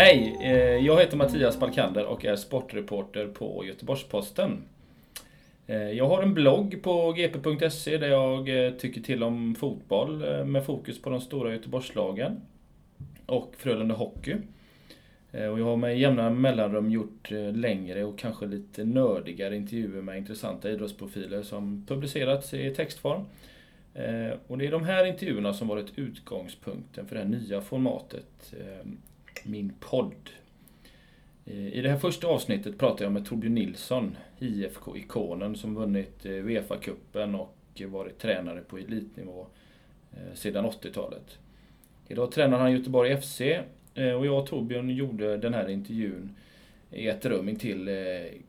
Hej! Eh, jag heter Mattias Balkander och är sportreporter på Göteborgs-Posten. Eh, jag har en blogg på gp.se där jag eh, tycker till om fotboll med fokus på de stora Göteborgslagen och Frölunda Hockey. Och jag har med jämna mellanrum gjort längre och kanske lite nördigare intervjuer med intressanta idrottsprofiler som publicerats i textform. Och det är de här intervjuerna som varit utgångspunkten för det här nya formatet, min podd. Eh, I det här första avsnittet pratar jag med Torbjörn Nilsson, IFK-ikonen som vunnit eh, Uefa-cupen och varit tränare på elitnivå eh, sedan 80-talet. Idag tränar han Göteborg FC och jag och Torbjörn gjorde den här intervjun i ett rum intill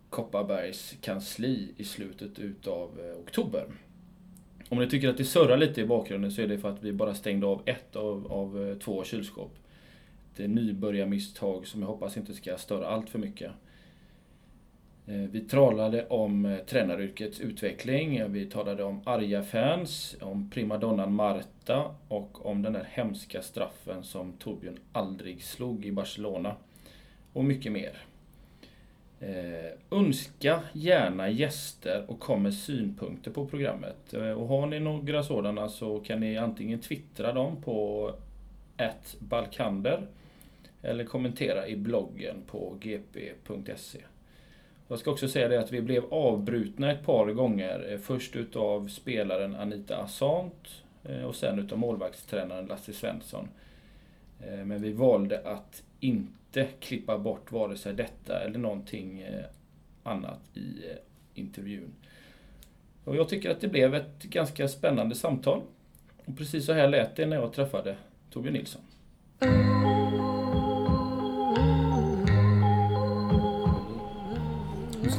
Kopparbergs kansli i slutet utav oktober. Om ni tycker att det surrar lite i bakgrunden så är det för att vi bara stängde av ett av, av två kylskåp. Ett nybörjarmisstag som jag hoppas inte ska störa allt för mycket. Eh, vi talade om eh, tränaryrkets utveckling, vi talade om arga fans, om primadonnan Marta och om den där hemska straffen som Torbjörn aldrig slog i Barcelona. Och mycket mer. Eh, önska gärna gäster och kom med synpunkter på programmet. Eh, och har ni några sådana så kan ni antingen twittra dem på balkander eller kommentera i bloggen på gp.se. Jag ska också säga det att vi blev avbrutna ett par gånger. Eh, först utav spelaren Anita Assant eh, och sen utav målvaktstränaren Lasse Svensson. Eh, men vi valde att inte klippa bort vare sig detta eller någonting annat i intervjun. Och jag tycker att det blev ett ganska spännande samtal. Och precis så här lät det när jag träffade Torbjörn Nilsson.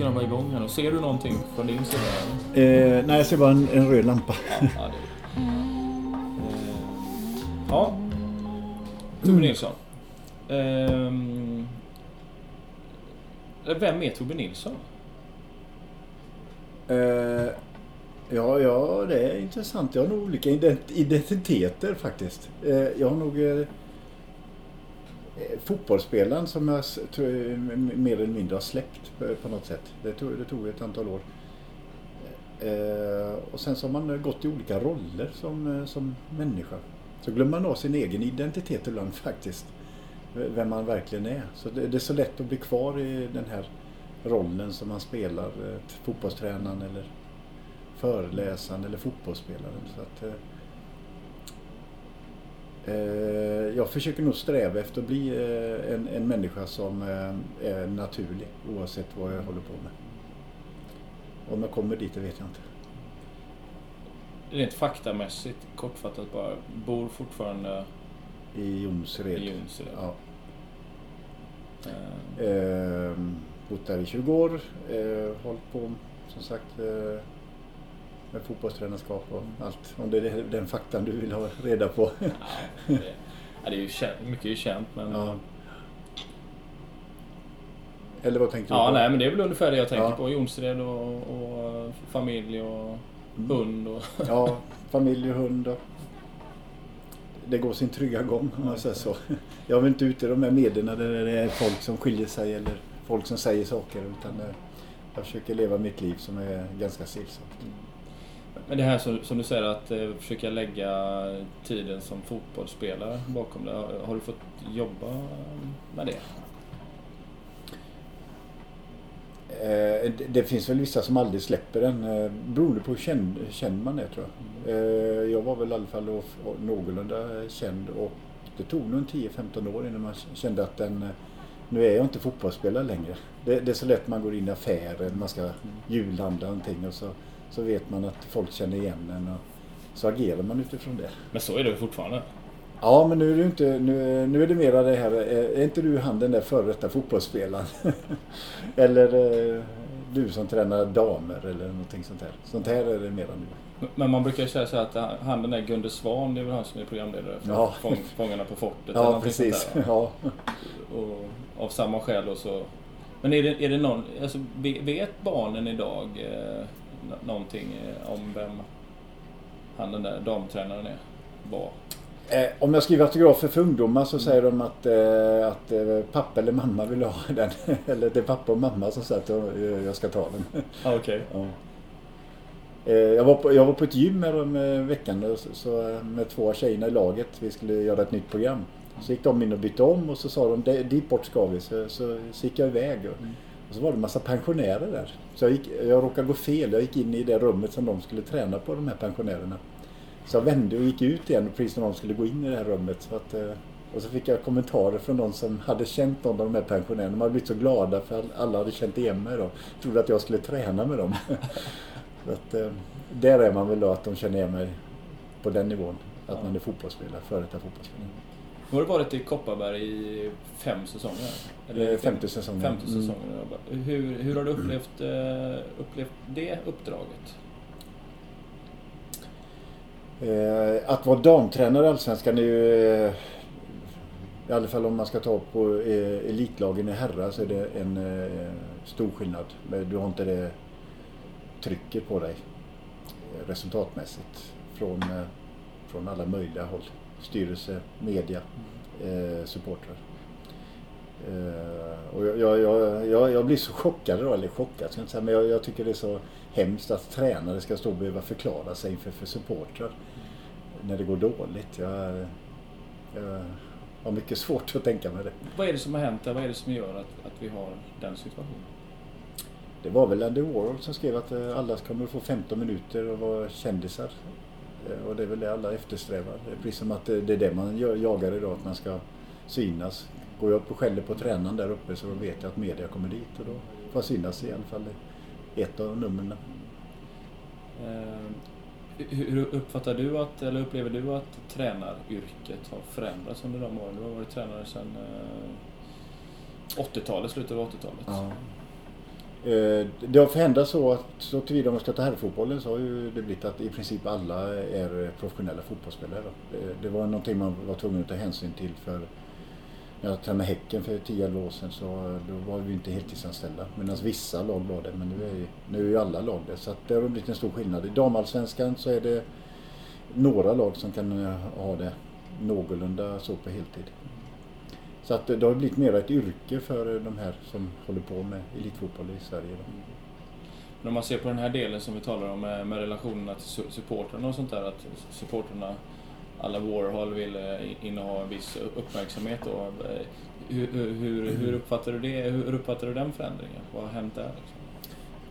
Den vara igång här. Ser du någonting från din sida? Eh, nej, jag ser bara en, en röd lampa. Ja, ja, det är. Eh, Ja. Torbjörn Nilsson. Ehm, Vem är Torbjörn Nilsson? Eh, ja, ja, det är intressant. Jag har nog olika ident- identiteter faktiskt. Eh, jag har nog eh, eh, Eh, fotbollsspelaren som jag tror, mer eller mindre har släppt på, på något sätt. Det tog, det tog ett antal år. Eh, och sen så har man eh, gått i olika roller som, eh, som människa. Så glömmer man av sin egen identitet ibland faktiskt. Vem man verkligen är. Så det, det är så lätt att bli kvar i den här rollen som man spelar. Fotbollstränaren eller föreläsaren eller fotbollsspelaren. Så att, eh, jag försöker nog sträva efter att bli eh, en, en människa som eh, är naturlig oavsett vad jag håller på med. Om jag kommer dit, det vet jag inte. Rent faktamässigt, kortfattat bara, bor fortfarande I Jonsered. i Jonsered. Ja. Eh, Eh, bott där i 20 år. Eh, hållit på som sagt eh, med fotbollstränarskap och allt. Om det är den faktan du vill ha reda på. ja, det, ja, det är ju känt, mycket är ju känt men... ja. Ja, Eller vad tänkte du på? nej men det är väl ungefär det jag tänker Ja. på. Jonsered och, och familj och Mm. hund och... Ja, familj och hund och det går sin trygga gång om man säger så. Jag vill inte ute i de här medierna där det är folk som skiljer sig eller folk som säger saker utan eh, jag försöker leva mitt liv som är ganska stillsamt. Men det här som, som du säger att eh, försöka lägga tiden som fotbollsspelare bakom det. Har, har du fått jobba med det? Eh, det- Det finns väl vissa som aldrig släpper den eh, beroende på hur känd, känd man är tror jag. Eh, Jag var väl i alla fall och- och någorlunda känd och det tog nog en 10-15 år innan man kände att den, nu är jag inte fotbollsspelare längre. Det, det är så lätt man går in i affären, man ska julhandla någonting och så, så vet man att folk känner igen en och så agerar man utifrån det. Men så är det fortfarande. Ja, men nu är det inte, nu, nu är det mera det här, är är inte du han den där före detta fotbollsspelaren? eller eh, du som tränar damer eller någonting sånt här. Sånt här är det mera nu. Men man brukar säga så här att han den där Gunde Svan, det är väl han som är programledare för Ja. Fång, Fångarna på fortet. Ja, precis. där? Ja. och av samma skäl och så... Men är det, är det någon... Alltså, ve- vet barnen idag eh, någonting eh, om vem han den där damtränaren är? Var? Eh, om jag skriver autografer för ungdomar så säger de att, eh, att eh, pappa eller mamma vill ha den. eller det är pappa och mamma som säger att jag, eh, jag ska ta den. Ah, okay. ja. Eh, jag, var på, jag var på ett gym här veckan så, så, med två tjejerna i laget. Vi skulle göra ett nytt program. Så gick de in och bytte om och så sa de dit bort ska vi. Så, så, så gick jag iväg. Och, mm. Och, så var det en massa pensionärer där. Så jag, gick, jag råkade gå fel. Jag gick in i det rummet som de skulle träna på, de här pensionärerna. Så jag vände och gick ut igen precis när de skulle gå in i det här rummet. Så att, eh, och så fick jag kommentarer från de som hade känt någon av de här pensionärerna. De hade blivit så glada för att alla hade känt igen mig då. Trodde att jag skulle träna med dem. så att, eh, där är man väl då att de känner igen mig på den nivån. Att man är fotbollsspelare, före detta fotbollsspelare. Nu har du varit i Kopparberg i fem säsonger? Eller femte säsongen. Femte säsongen. Mm. Hur, hur har du upplevt, eh, upplevt det uppdraget? Eh, att vara damtränare i Allsvenskan är ju, eh, i alla fall om man ska ta på eh, elitlagen i herrar, så är det en stor skillnad. Du har inte det trycket på dig resultatmässigt från, från alla möjliga håll. Styrelse, media, supportrar. och jag, jag, jag, jag, blir så chockad då, eller chockad ska jag inte säga, men jag, jag tycker det är så hemskt att tränare ska stå och behöva förklara sig inför för supportrar när det går dåligt. Jag, jag har mycket svårt att tänka mig det. Vad är det som har hänt där? Vad är det som gör att, att vi har den situationen? Det var väl Andy Warhol som skrev att eh, alla kommer att få 15 minuter och vara kändisar. Eh, och det är väl det alla eftersträvar. Det är precis som att det är det man jagar idag, att man ska synas. Går jag upp och skäller på tränaren där uppe så vet jag att media kommer dit och då får jag synas i alla fall ett av numren. Eh, hur uppfattar du att, eller upplever du att tränaryrket har förändrats under de åren? Du har varit tränare sedan 80-talet, eh, slutet av 80-talet. Ja. Eh, det har förändrats så att så tillvida om man ska ta herrfotbollen så har ju det blivit att i princip alla är professionella fotbollsspelare. Eh, det var någonting man var tvungen att ta hänsyn till för när jag tränade Häcken för 10-11 år sedan så eh, då var vi inte heltidsanställda. Medan vissa lag var det. Men nu är, nu är ju alla lag det. Så att det har blivit en stor skillnad. I damallsvenskan så är det några lag som kan ha det någorlunda så på heltid. Så att det har blivit mer ett yrke för de här som håller på med elitfotboll i Sverige. Då. Men om man ser på den här delen som vi talar om med, med relationerna till supportrarna och sånt där. Att supportrarna alla Warhol ville inneha en viss uppmärksamhet. Då. Hur, hur, hur, uppfattar du det? Hur uppfattar du den förändringen? Vad har hänt där? Liksom?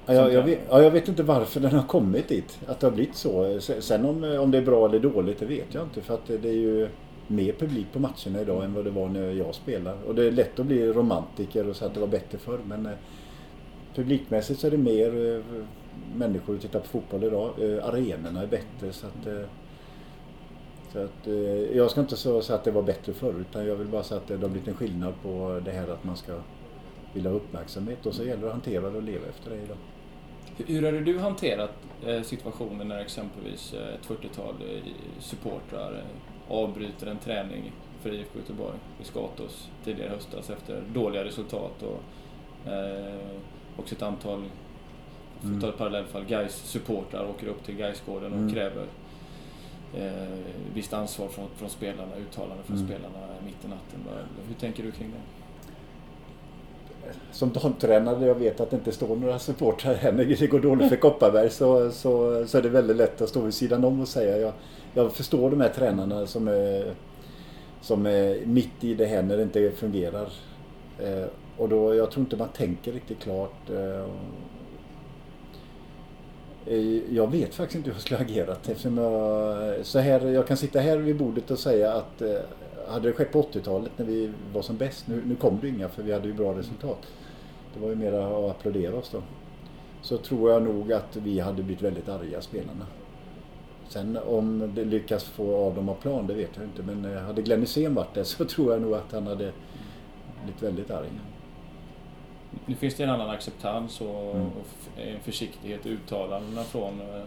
Ja, jag, jag, vet, ja, jag vet inte varför den har kommit dit. Att det har blivit så. Sen om, om det är bra eller dåligt, det vet jag inte. För att det är ju mer publik på matcherna idag än vad det var när jag spelade. Och det är lätt att bli romantiker och säga att det var bättre förr. Men eh, publikmässigt så är det mer eh, människor som tittar på fotboll idag. Eh, arenorna är bättre. så att så att, jag ska inte säga att det var bättre förr utan jag vill bara säga att det har blivit en skillnad på det här att man ska vilja ha uppmärksamhet och så gäller det att hantera det och leva efter det idag. Hur hade du hanterat situationen när exempelvis ett 40-tal supportrar avbryter en träning för IFK Göteborg i Skatos tidigare höstas efter dåliga resultat och eh, också ett antal, för att ta ett parallellfall, Gais supportrar åker upp till Gaisgården och mm. kräver eh, visst ansvar från, från spelarna, uttalanden från mm. spelarna mitt i natten. Hur tänker du kring det? Som damtränare, jag vet att det inte står några supportrar här när det går dåligt för Kopparberg så, så, så är det väldigt lätt att stå vid sidan om och säga. Jag, jag förstår de här tränarna som är, som är mitt i det här när det inte fungerar. Eh, och då, jag tror inte man tänker riktigt klart. Eh, eh, jag vet faktiskt inte hur jag skulle ha agerat eftersom jag, så här, jag kan sitta här vid bordet och säga att hade det skett på 80-talet när vi var som bäst, nu, nu kom det inga för vi hade ju bra resultat. Det var ju mer att applådera oss då. Så tror jag nog att vi hade blivit väldigt arga spelarna. Sen om det lyckas få av dem av plan, det vet jag inte. Men eh, hade Glenn Hysén varit det så tror jag nog att han hade blivit väldigt arg. Nu finns det en annan acceptans och, mm. och en försiktighet i uttalandena från eh,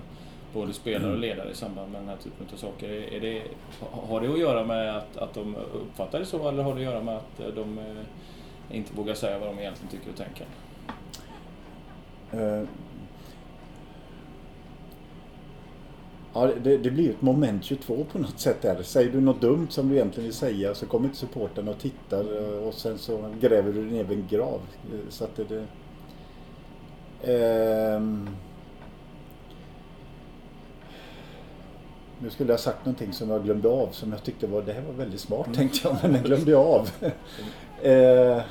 både spelare och ledare i samband med den här typen av saker. Är det, har det att göra med att, att de uppfattar det så eller har det att göra med att eh, de inte vågar säga vad de egentligen tycker och tänker? Ja, det, det blir ju ett moment 22 på något sätt där. Säger du något dumt som du egentligen vill säga så kommer inte supporten och tittar eh, och sen så gräver du din egen grav. Eh, så att det... det ehm, nu skulle jag sagt någonting som jag glömde av som jag tyckte var, det här var väldigt smart tänkte jag, men den glömde jag av. eh,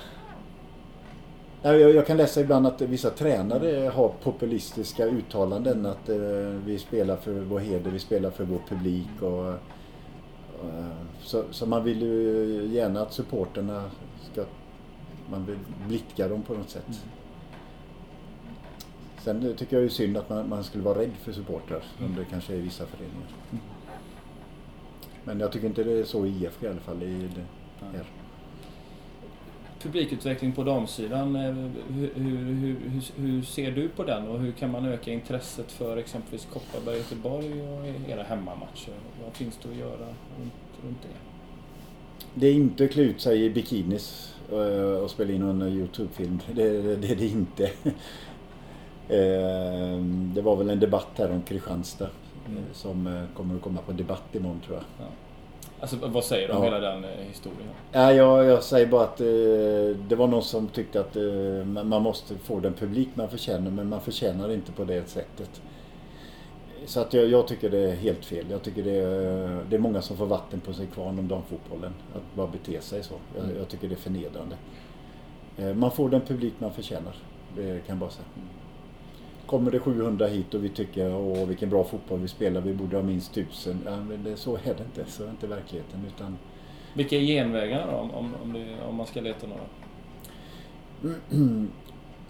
jag, jag kan läsa ibland att vissa tränare har populistiska uttalanden att eh, vi spelar för vår heder, vi spelar för vår publik. Och, eh, så, så man vill ju gärna att supporterna ska... Man vill blidka dem på något sätt. Sen tycker jag är synd att man, man skulle vara rädd för supportrar, som det kanske är i vissa föreningar. Men jag tycker inte det är så i IF i alla fall. I det här. Publikutveckling på damsidan, eh, hur, hur, hur, hur, ser du på den och hur kan man öka intresset för exempelvis Kopparberg, Göteborg och era hemmamatcher? Vad finns det att göra runt, runt det? Det är inte klä ut sig i bikinis eh, och spela in en Youtube-film. Det, det, det är det inte. Eh, Det var väl en debatt här om Kristianstad Mm. som kommer att komma på debatt imorgon tror jag. Ja. Alltså vad säger du om Ja. hela den eh, historien? Ja, jag, jag säger bara att eh, det var någon som tyckte att eh, man måste få den publik man förtjänar men man förtjänar inte på det sättet. Så att jag, jag tycker det är helt fel. Jag tycker det är, det är många som får vatten på sin kvarn om damfotbollen. Att bara bete sig så. Jag, jag tycker det är förnedrande. Eh, Man får den publik man förtjänar. Det kan jag bara säga. Kommer det 700 hit och vi tycker åh vilken bra fotboll vi spelar, vi borde ha minst 1000. Ja, men det, så är det inte. Så är inte verkligheten. Utan Vilka är genvägarna då, om, om, om, det, om man ska leta några?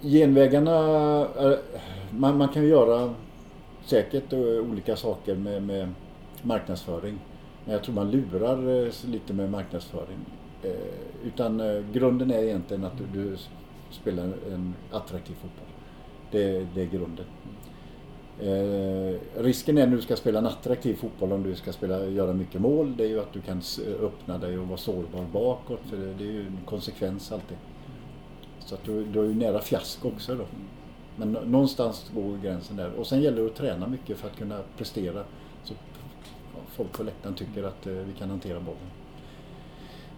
Genvägarna, eh, man, man kan göra säkert eh, olika saker med, med marknadsföring. Men jag tror man lurar eh, lite med marknadsföring. Eh, Utan eh, grunden är egentligen att du, du spelar en attraktiv fotboll. Det, det är grunden. Eh, risken är när du ska spela en attraktiv fotboll, om du ska spela, göra mycket mål, det är ju att du kan eh, öppna dig och vara sårbar bakåt. För det, det är ju en konsekvens alltid. Så att du, du är ju nära fiasko också då. Men någonstans går gränsen där. Och sen gäller det att träna mycket för att kunna prestera. Så folk på läktaren tycker att eh, vi kan hantera bollen.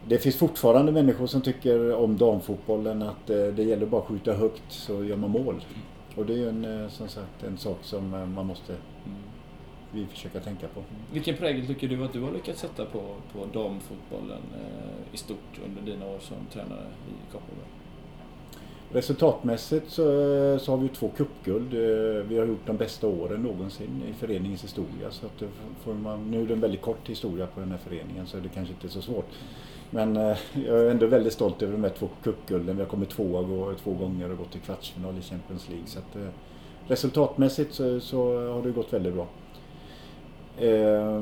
Det finns fortfarande människor som tycker om damfotbollen att eh, det gäller bara att skjuta högt så gör man mål. Och det är en, eh, som sagt en sak som eh, man måste vi försöka tänka på. Vilken prägel tycker du att du har lyckats sätta på, på damfotbollen eh, i stort under dina år som tränare i Kopparberg? Resultatmässigt så, så har vi ju två cupguld. Eh, Vi har gjort de bästa åren någonsin i föreningens historia. Så att man, nu är det en väldigt kort historia på den här föreningen så det kanske inte är så svårt. Men eh, jag är ändå väldigt stolt över de här två cupgulden. Vi har kommit tvåa två gånger och gått till kvartsfinal i Champions League. Så att, eh, resultatmässigt så, så har det gått väldigt bra. Eh,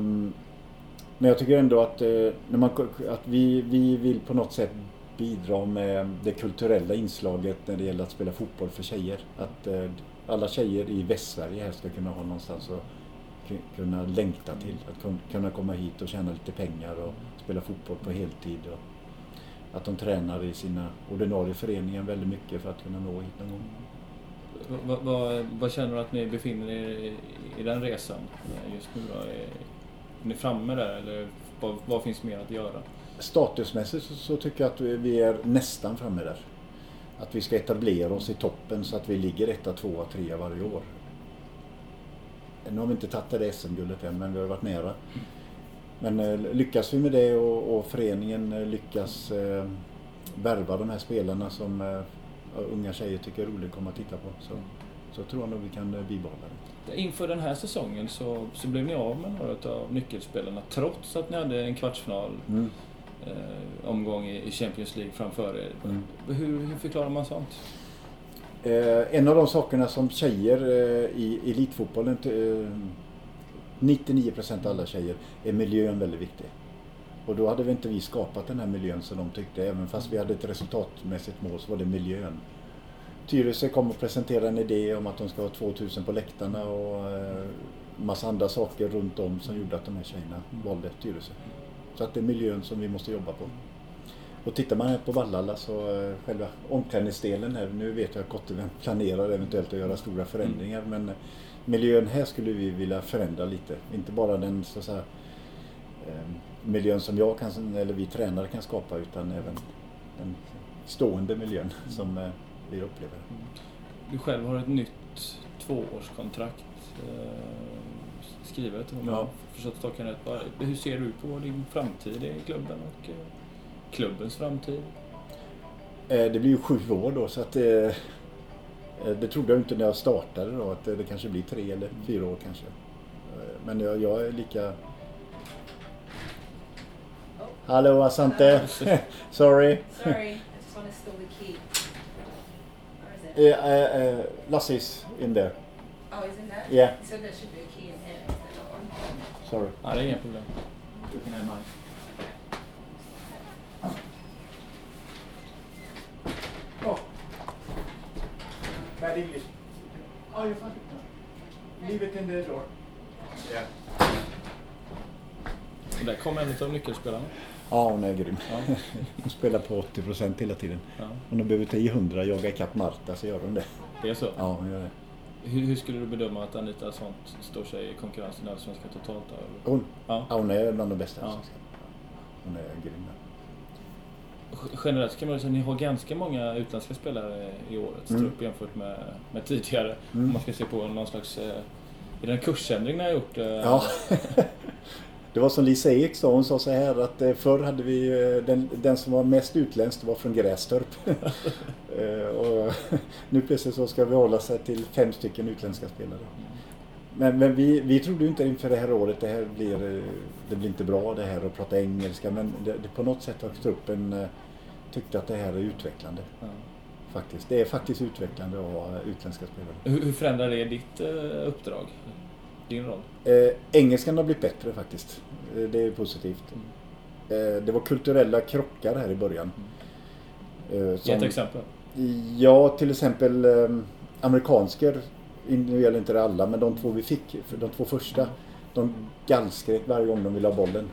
Men jag tycker ändå att, eh, när man, att vi, vi vill på något sätt bidra med det kulturella inslaget när det gäller att spela fotboll för tjejer. Att eh, alla tjejer i Västsverige här ska kunna ha någonstans att kunna längta till. Att kunna komma hit och tjäna lite pengar och spela fotboll på heltid. Och att de tränar i sina ordinarie föreningar väldigt mycket för att kunna nå hit någon gång. Vad, vad, vad känner du att ni befinner er i, i den resan just nu då? Är, är ni framme där eller vad, vad finns mer att göra? Statusmässigt så, så tycker jag att vi- vi är nästan framme där. Att vi ska etablera oss i toppen så att vi ligger etta, tvåa, trea varje år. Nu har vi inte tagit det SM-guldet än, men vi har varit nära. Men eh, lyckas vi med det och, och föreningen eh, lyckas eh, värva de här spelarna som eh, unga tjejer tycker är roligt att komma och titta på så, så tror jag nog vi kan eh, bibehålla det. Inför den här säsongen så, så blev ni av med några av nyckelspelarna trots att ni hade en kvartsfinal Mm. eh, omgång i Champions League framför er. Mm. Hur, hur förklarar man sånt? En av de sakerna som tjejer i elitfotbollen, 99% av alla tjejer, är miljön väldigt viktig. Och då hade vi inte vi skapat den här miljön som de tyckte. Även fast vi hade ett resultatmässigt mål så var det miljön. Tyresö kom och presenterade en idé om att de ska ha 2000 på läktarna och eh, massa andra saker runt om som gjorde att de här tjejerna valde Tyresö. Så att det är miljön som vi måste jobba på. Och tittar man här på Vallala så eh, själva omklädningsdelen här, nu vet jag att Gotteven planerar eventuellt att göra stora förändringar men miljön här skulle vi vilja förändra lite. Inte bara den så att säga, eh, miljön som jag kan, eller vi tränare kan skapa utan även den stående miljön som eh, vi upplever. Du själv har ett nytt tvåårskontrakt eh, skrivet om jag Ja. förstått saken rätt. Hur ser du på din framtid i klubben och eh, klubbens framtid? Det blir ju sju år då så att det trodde jag inte när jag startade då att det kanske blir tre eller fyra år kanske. Eh, Men jag, jag är lika... Hallå Asante! Sorry! Sorry, I just want to steal the key. Where is it? Eh, eh, eh, Lasse is in there. Oh, he's in there? Yeah, So there should be a key in here. Is sorry. Ja, det är inga problem. Oh. Bad English. Oh, you're fine. Leave it in the door. Yeah. Där kom en av nyckelspelarna. Ja, hon är grym. Ja. Hon spelar på 80% hela tiden. Ja, Hon har behövt ta i 100 jaga ikapp Marta så gör hon det. det är så. Ja, hon gör det. Hur, hur skulle du bedöma att Anita Sånt står sig i konkurrensen i Allsvenskan totalt? Hon, Ja. ja, hon är bland de bästa. Ja. Ja. Hon är grym. G- Generellt kan man säga att ni har ganska många utländska spelare i årets Mm. trupp jämfört med, med tidigare. Mm. Om man ska se på någon slags... eh, Är det en kursändring ni har gjort? eh? Ja. Det var som Lisa Ek sa, hon sa så här att eh, förr hade vi den, den som var mest utländsk var från Grästorp. Och nu plötsligt så ska vi hålla sig till fem stycken utländska spelare. Men, men vi, vi trodde ju inte inför det här året det här blir, eh, det blir inte bra det här att prata engelska men det, det på något sätt har truppen eh, tyckt att det här är utvecklande. Ja. Faktiskt. Det är faktiskt utvecklande att ha utländska spelare. Hur, hur förändrar det ditt eh, uppdrag? Din roll? Eh, engelskan har blivit bättre faktiskt. Eh, det är positivt. Eh, det var kulturella krockar här i början. Eh, Ge som- ett exempel. Ja, till exempel eh, amerikansker, nu gäller inte det alla, men de två vi fick, för de två första, de gallskrek varje gång de ville ha bollen.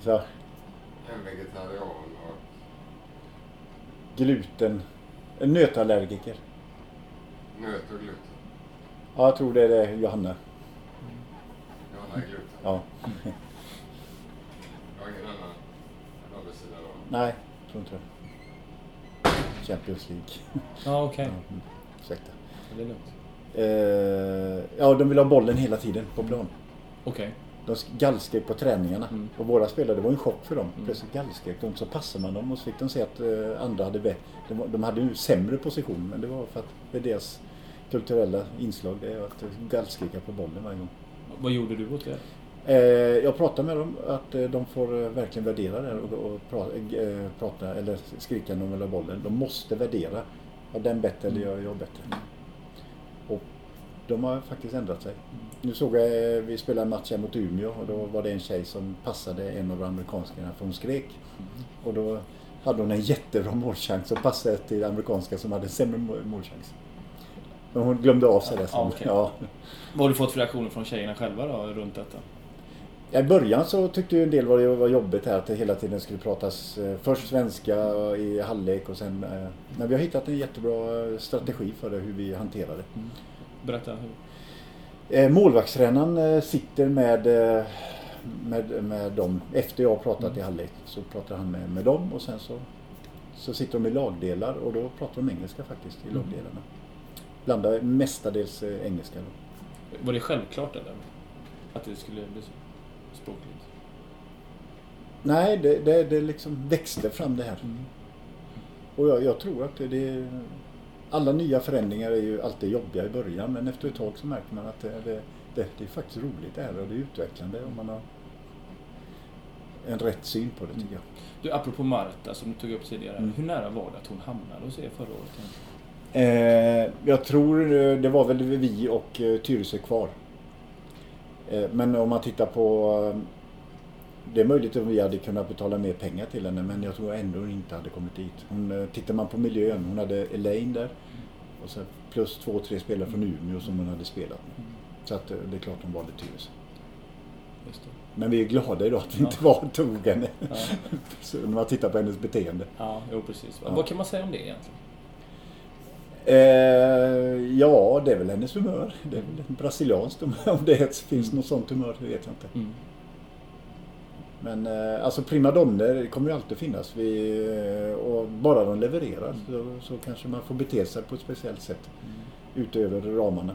Så, En vegetarian och gluten, en nötallergiker. nöt och gluten. Ja, jag tror det är det, Johanna. Johanna är gluten. Ja. Jag har ingen annan. Nej, tror inte det. Champions League. Ja, okej. Ja, mm, ursäkta. Det är lugnt. Eh, ja, de vill ha bollen hela tiden på plan. Okej. De gallskrek på träningarna. Mm. Och våra spelare, det var en chock för dem. Mm. Plötsligt gallskrek de. Så passade man dem och så fick de se att eh, andra hade bättre. De, de hade ju sämre position men det var för att det är deras kulturella inslag. Det är att gallskrika på bollen varje gång. Vad gjorde du åt det? Eh, jag pratade med dem att eh, de får eh, verkligen värdera det och, och pra, prata eller skrika när de vill bollen. De måste värdera. Var den bättre eller gör jag bättre? Och de har faktiskt ändrat sig. Nu såg jag, vi spelade en match här mot Umeå och då var det en tjej som passade en av amerikanskarna för hon skrek. Och då hade hon en jättebra målchans och passade till amerikanska som hade sämre mål- målchans. Men hon glömde av sig det sen. okej. Ja. Vad har du fått för reaktioner från tjejerna själva då, runt detta? I början så tyckte ju en del var det var jobbigt här att det hela tiden skulle pratas eh, först svenska i halvlek och sen... eh, Men vi har hittat en jättebra eh, strategi för det, hur vi hanterar det. Berätta. Hur. Eh, Målvaktstränaren sitter med, med, med dem. Efter jag har pratat i halvlek så pratar han med, med dem och sen så, så sitter de i lagdelar och då pratar de engelska faktiskt i Mm. lagdelarna. Blandar mestadels engelska då. Var det självklart eller? Att det skulle bli så språkligt? Nej, det, det, det liksom växte fram det här. Mm. Och jag, jag tror att det, det... Alla nya förändringar är ju alltid jobbiga i början men efter ett tag så märker man att det, det, det, det är faktiskt roligt det här och det är utvecklande om man har en rätt syn på det tycker jag. Du, apropå Marta som du tog upp tidigare. Mm. Hur nära var det att hon hamnade hos er förra året? Eh, jag tror eh, det var väl vi och eh, Tyresö kvar. Eh, men om man tittar på... Eh, det är möjligt att vi hade kunnat betala mer pengar till henne men jag tror ändå hon inte hade kommit dit. Hon, eh, tittar man på miljön, hon hade Elaine där och så plus två, tre spelare från Umeå som hon hade spelat med. Så att det är klart hon valde Tyresö. Men vi är glada idag att vi Ja. inte var tog henne. Ja, när man tittar på hennes beteende. ja jo precis. Ja. Vad kan man säga om det egentligen? Eh, ja, det är väl hennes humör. Det är väl en brasilianskt humör. Om det finns något sånt humör, det vet jag inte. Mm. Men eh, alltså primadonner kommer ju alltid finnas. Vi, eh, och bara de levererar så, så kanske man får bete sig på ett speciellt sätt utöver ramarna.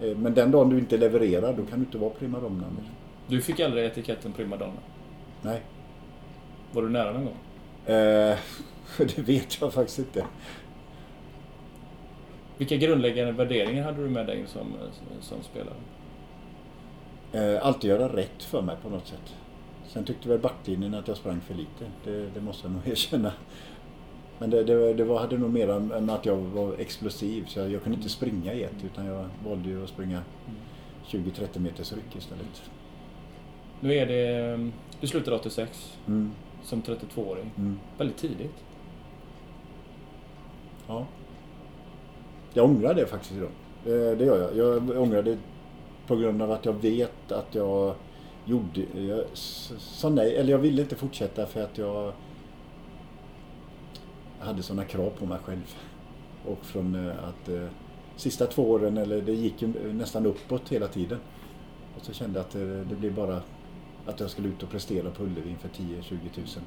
Eh, men den dagen du inte levererar, då kan du inte vara primadonna mer. Du fick aldrig etiketten primadonna. Nej. Var du nära någon gång? Eh, det vet jag faktiskt inte. Vilka grundläggande värderingar hade du med dig som, som spelare? Eh, alltid göra rätt för mig på något sätt. Sen tyckte väl backlinjen att jag sprang för lite. Det, det måste jag nog erkänna. Men det, det, det var, hade nog mer än att jag var explosiv. Så jag, jag kunde inte springa i ett utan jag valde ju att springa 20-30 meters ryck istället. Nu är det... Du slutade 86 Mm, som 32-åring. mm, Väldigt tidigt. ja. Jag ångrar det faktiskt idag. Eh, det, gör jag. Jag ångrar det på grund av att jag vet att jag gjorde... Jag sa nej, eller jag ville inte fortsätta för att jag hade sådana krav på mig själv. Och från eh, att eh, sista två åren, eller det gick ju nästan uppåt hela tiden. Och så kände jag att det, det blev bara att jag skulle ut och prestera på Ullevi inför 10-20 tusen.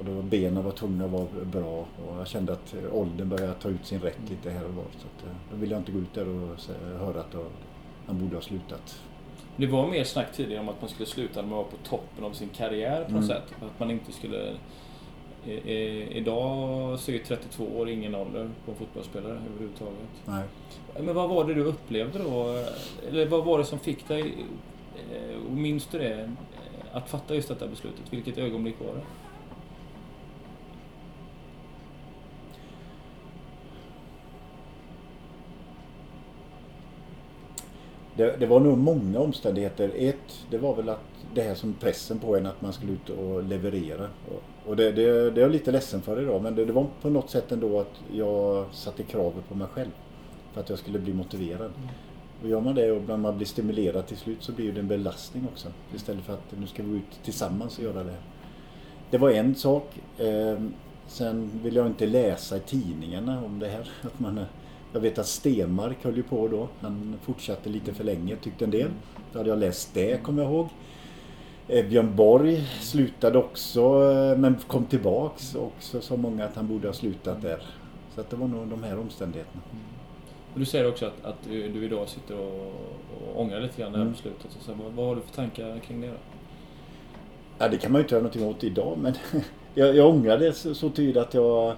Och då benen var tvungna att vara bra och jag kände att eh, åldern började ta ut sin rätt lite här och var. Så att, eh, då ville jag inte gå ut där och höra att han borde ha slutat. Det var mer snack tidigare om att man skulle sluta när man var på toppen av sin karriär på något Mm. sätt. Att man inte skulle... I, i, idag så är 32 år ingen ålder på en fotbollsspelare överhuvudtaget. Nej. Men vad var det du upplevde då? Eller vad var det som fick dig, eh, och minns du det, eh, att fatta just detta beslutet? Vilket ögonblick var det? Det, det var nog många omständigheter. Ett, det var väl att det här som pressen på en att man skulle ut och leverera. Och, och det, det, det är jag lite ledsen för idag men det, det var på något sätt ändå att jag satte kravet på mig själv. För att jag skulle bli motiverad. Och gör man det och när man blir stimulerad till slut så blir det en belastning också. Istället för att nu ska vi ut tillsammans och göra det här. Det var en sak. Eh, sen vill jag inte läsa i tidningarna om det här. Att man, jag vet att Stenmark höll ju på då. Han fortsatte lite för länge tyckte en del. Då hade jag läst det kommer jag ihåg. Björn Borg slutade också eh, men kom tillbaks också så många att han borde ha slutat där. Så att det var nog de här omständigheterna. Och du säger också att, att du, du idag sitter och, och ångrar lite grann det här Mm. beslutet. Så vad, vad har du för tankar kring det då? Ja, det kan man ju inte göra någonting åt idag men jag, jag ångrar det så, så tydligt att jag...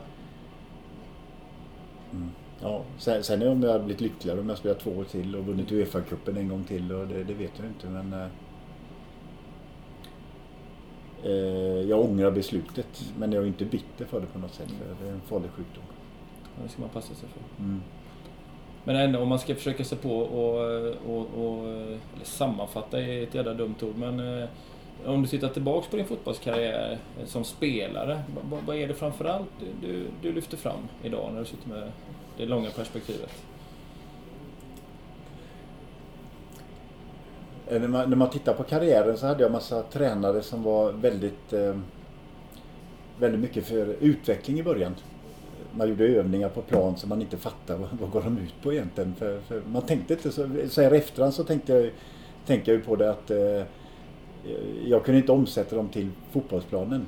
Mm. Ja, sen, sen om jag hade blivit lyckligare om jag spelat två år till och vunnit Uefa-cupen en gång till och det, det vet jag inte men... eh, Eh, jag ångrar beslutet men jag är inte bitter för det på något sätt för det är en farlig sjukdom. Det ska man passa sig för. Mm. Men ändå om man ska försöka sig på och, och, och eller sammanfatta är ett jävla dumt ord men eh, om du tittar tillbaks på din fotbollskarriär som spelare, vad, vad är det framförallt du, du, du lyfter fram idag när du sitter med det långa perspektivet? Eh, när man, när man tittar på karriären så hade jag massa tränare som var väldigt, eh, väldigt mycket för utveckling i början. Man gjorde övningar på plan som man inte fattade vad, vad går de ut på egentligen. För, för man tänkte inte så, så här i efterhand så tänkte jag, tänkte jag ju på det att eh, jag kunde inte omsätta dem till fotbollsplanen.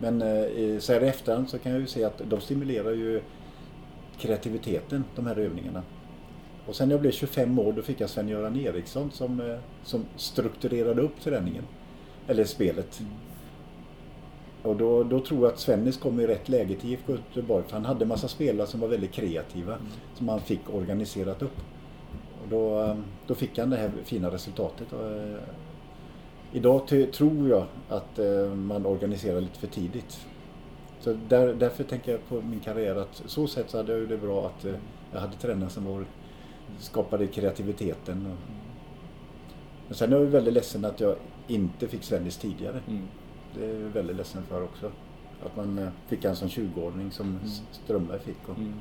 Men eh, så här i efterhand så kan jag ju se att de stimulerar ju kreativiteten, de här övningarna. Och sen när jag blev 25 år då fick jag Sven-Göran Eriksson som, eh, som strukturerade upp träningen. Eller spelet. Och då, då tror jag att Svennis kom i rätt läge till IFK Göteborg. För han hade massa spelare som var väldigt kreativa. Som han fick organiserat upp. Och då, eh, då fick han det här fina resultatet. Eh, Idag tror jag att man organiserar lite för tidigt. Så där, därför tänker jag på min karriär att så sätt så hade jag det bra att eh, jag hade tränare som var, skapade kreativiteten. Och, men sen är jag väldigt ledsen att jag inte fick Svennis tidigare. Mm. Det är jag väldigt ledsen för också. Att man eh, fick en sån 20-åring som Strömberg fick. Och, Mm.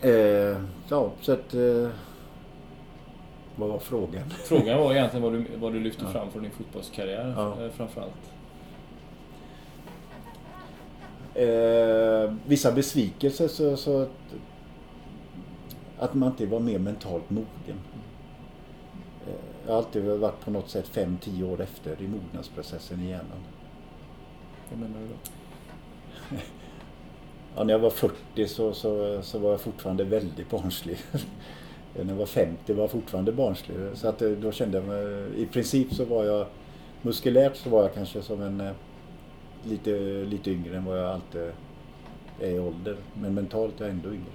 eh, ja, så att... Eh, Vad var frågan? Frågan var egentligen vad du, vad du lyfter Ja. fram från din fotbollskarriär Ja. eh, framförallt. Eh, vissa besvikelser så, så att, att man inte var mer mentalt mogen. Eh, jag har alltid varit på något sätt 5-10 år efter i mognadsprocessen i hjärnan. Vad menar du då? Ja, när jag var 40 så, så, så var jag fortfarande väldigt barnslig. när jag var 50 var jag fortfarande barnslig. Så att eh, då kände jag mig, i princip så var jag muskulärt så var jag kanske som en eh, lite, lite yngre än vad jag alltid är i ålder. Men mentalt är jag ändå yngre.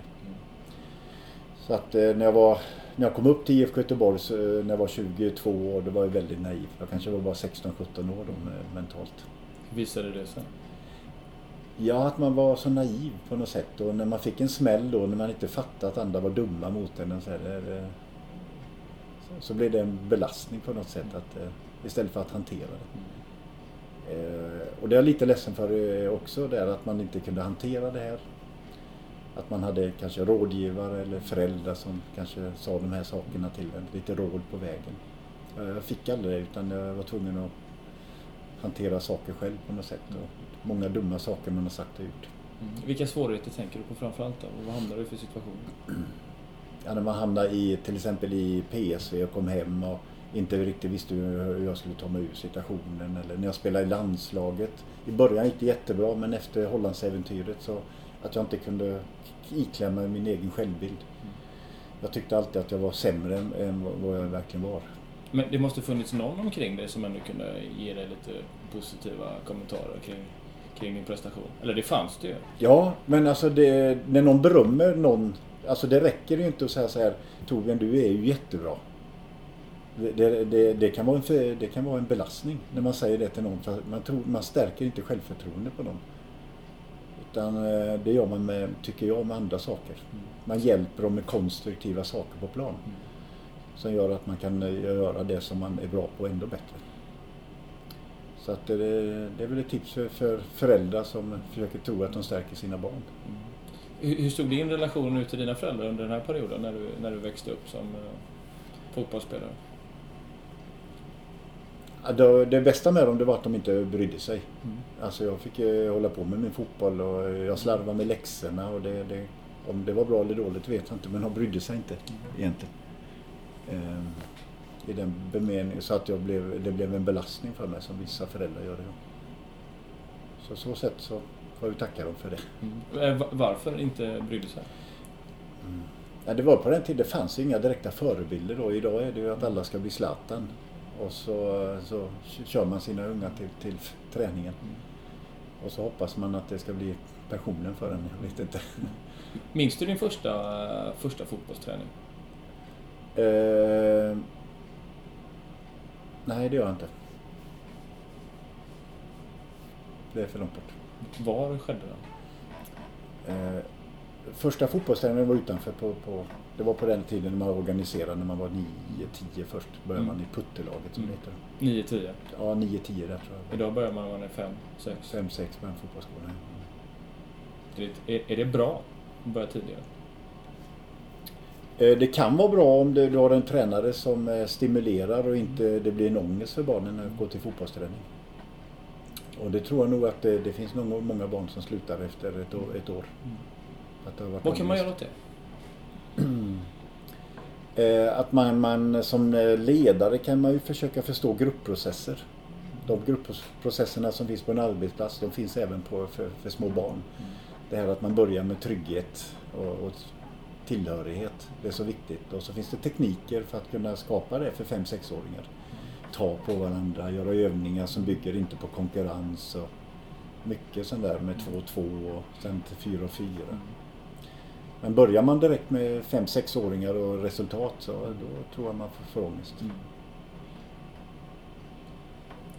Så att eh, när jag, var, när jag kom upp till IFK Göteborg så, eh, när jag var 22 år, då var jag väldigt naiv. Jag kanske var bara 16-17 år då eh, mentalt. Visade det sig? Ja, att man var så naiv på något sätt. Och när man fick en smäll då, när man inte fattade att andra var dumma mot en. Så, här, så, så blev det en belastning på något sätt. Att, istället för att hantera det. Eh, och det är jag lite ledsen för eh, också, där att man inte kunde hantera det här. Att man hade kanske rådgivare eller föräldrar som kanske sa de här sakerna till en. Lite råd på vägen. Eh, Jag fick aldrig det utan jag var tvungen att hantera saker själv på något sätt. Och många dumma saker man har sagt och gjort. Mm. Vilka svårigheter tänker du på framförallt då? Och Vad hamnar du i för situationer? Ja, när man hamnade i, till exempel i PSV och kom hem och inte riktigt visste hur jag skulle ta mig ur situationen. Eller när jag spelade i landslaget. I början gick det jättebra men efter Hollandsäventyret så att jag inte kunde iklämma min egen självbild. Jag tyckte alltid att jag var sämre än, vad jag verkligen var. Men det måste funnits någon omkring dig som ändå kunde ge dig lite positiva kommentarer kring, kring din prestation. Eller det fanns det ju. Ja, men alltså det, när någon berömmer någon, alltså det räcker ju inte att säga så här Torbjörn du är ju jättebra. Det, det, det, kan vara en, det kan vara en belastning när man säger det till någon. För man, tror, man stärker inte självförtroende på dem. Utan eh, det gör man med, tycker jag, med andra saker. Man hjälper dem med konstruktiva saker på plan. Som gör att man kan eh, göra det som man är bra på ändå bättre. Så att det, det är väl ett tips för, för föräldrar som försöker tro att de stärker sina barn. Hur, hur stod din relation ut till dina föräldrar under den här perioden när du, när du växte upp som eh, fotbollsspelare? Då- Det bästa med dem det var att de inte brydde sig. Mm. Alltså jag fick eh, hålla på med min fotboll och eh, jag slarvade med läxorna och det, det, om det var bra eller dåligt vet jag inte men de brydde sig inte egentligen. Ehm, I den bemeningen så att jag blev, det blev en belastning för mig som vissa föräldrar gör det. Så så sätt så får vi tacka dem för det. Mm. Eh, va- Varför inte brydde sig? Ja, det var på den tiden, det fanns inga direkta förebilder då. Idag är det ju att alla ska bli Zlatan. Och så, så kör man sina unga till, till träningen. Och så hoppas man att det ska bli passionen för en, jag vet inte. Minns du din första, första fotbollsträning? Eh, nej, det gör jag inte. Det är för långt bort. Var skedde den? Eh, första fotbollsträningen var utanför på, på det var på den tiden när man organiserade när man var 9-10 först. Började Mm. man i puttelaget som Mm. det heter. 9-10. Ja, 9-10 där tror jag. Idag börjar man när man är 5, 6. 5-6 på en fotbollsskola. Är, är det bra att börja tidigare? Eh, Det kan vara bra om du har en tränare som eh, stimulerar och inte det blir en ångest för barnen att gå till fotbollsträning. Och det tror jag nog att det, det finns nog många barn som slutar efter ett år. Ett år. Att det har varit Vad kan man ångest. göra åt det? Eh, att man, man som eh, ledare kan man ju försöka förstå gruppprocesser. De gruppprocesserna som finns på en arbetsplats, de finns även på, för, för små barn. Det här att man börjar med trygghet och, och tillhörighet. Det är så viktigt. Och så finns det tekniker för att kunna skapa det för 5-6-åringar. Ta på varandra, göra övningar som bygger inte på konkurrens. Och mycket sånt där med 2-2 och sen till 4-4. Men börjar man direkt med 5-6-åringar och resultat så då tror jag man får, ångest.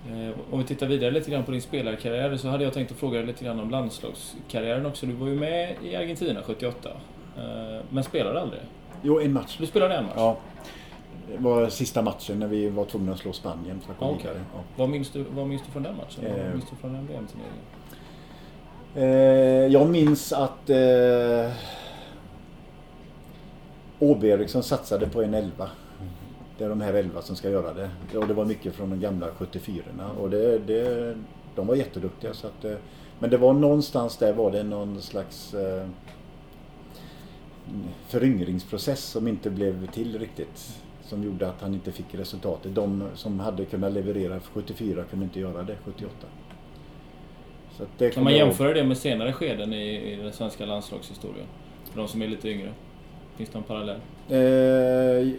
Eh, Om vi tittar vidare lite grann på din spelarkarriär så hade jag tänkt att fråga dig lite grann om landslagskarriären också. Du var ju med i Argentina 78. eh, Men spelade aldrig. Jo, en match. Du spelade en match. Ja. Det var sista matchen när vi var tvungna att slå Spanien för att komma vidare. Ja. Vad, minns du, vad minns du från den matchen? Eh. Vad minns du från den VM-turneringen? Eh, jag minns att Åby Eriksson satsade på en elva. Det är de här 11 som ska göra det. Och det var mycket från de gamla 74 och det, det, de var jätteduktiga. Så att, eh, men det var någonstans där var det någon slags eh, föryngringsprocess som inte blev till riktigt. Som gjorde att han inte fick resultatet. De som hade kunnat leverera för 74 kunde inte göra det 78. Så det Kan man jämföra det med senare skeden i, i den svenska landslagshistorien? För de som är lite yngre. Finns det någon parallell? Eh,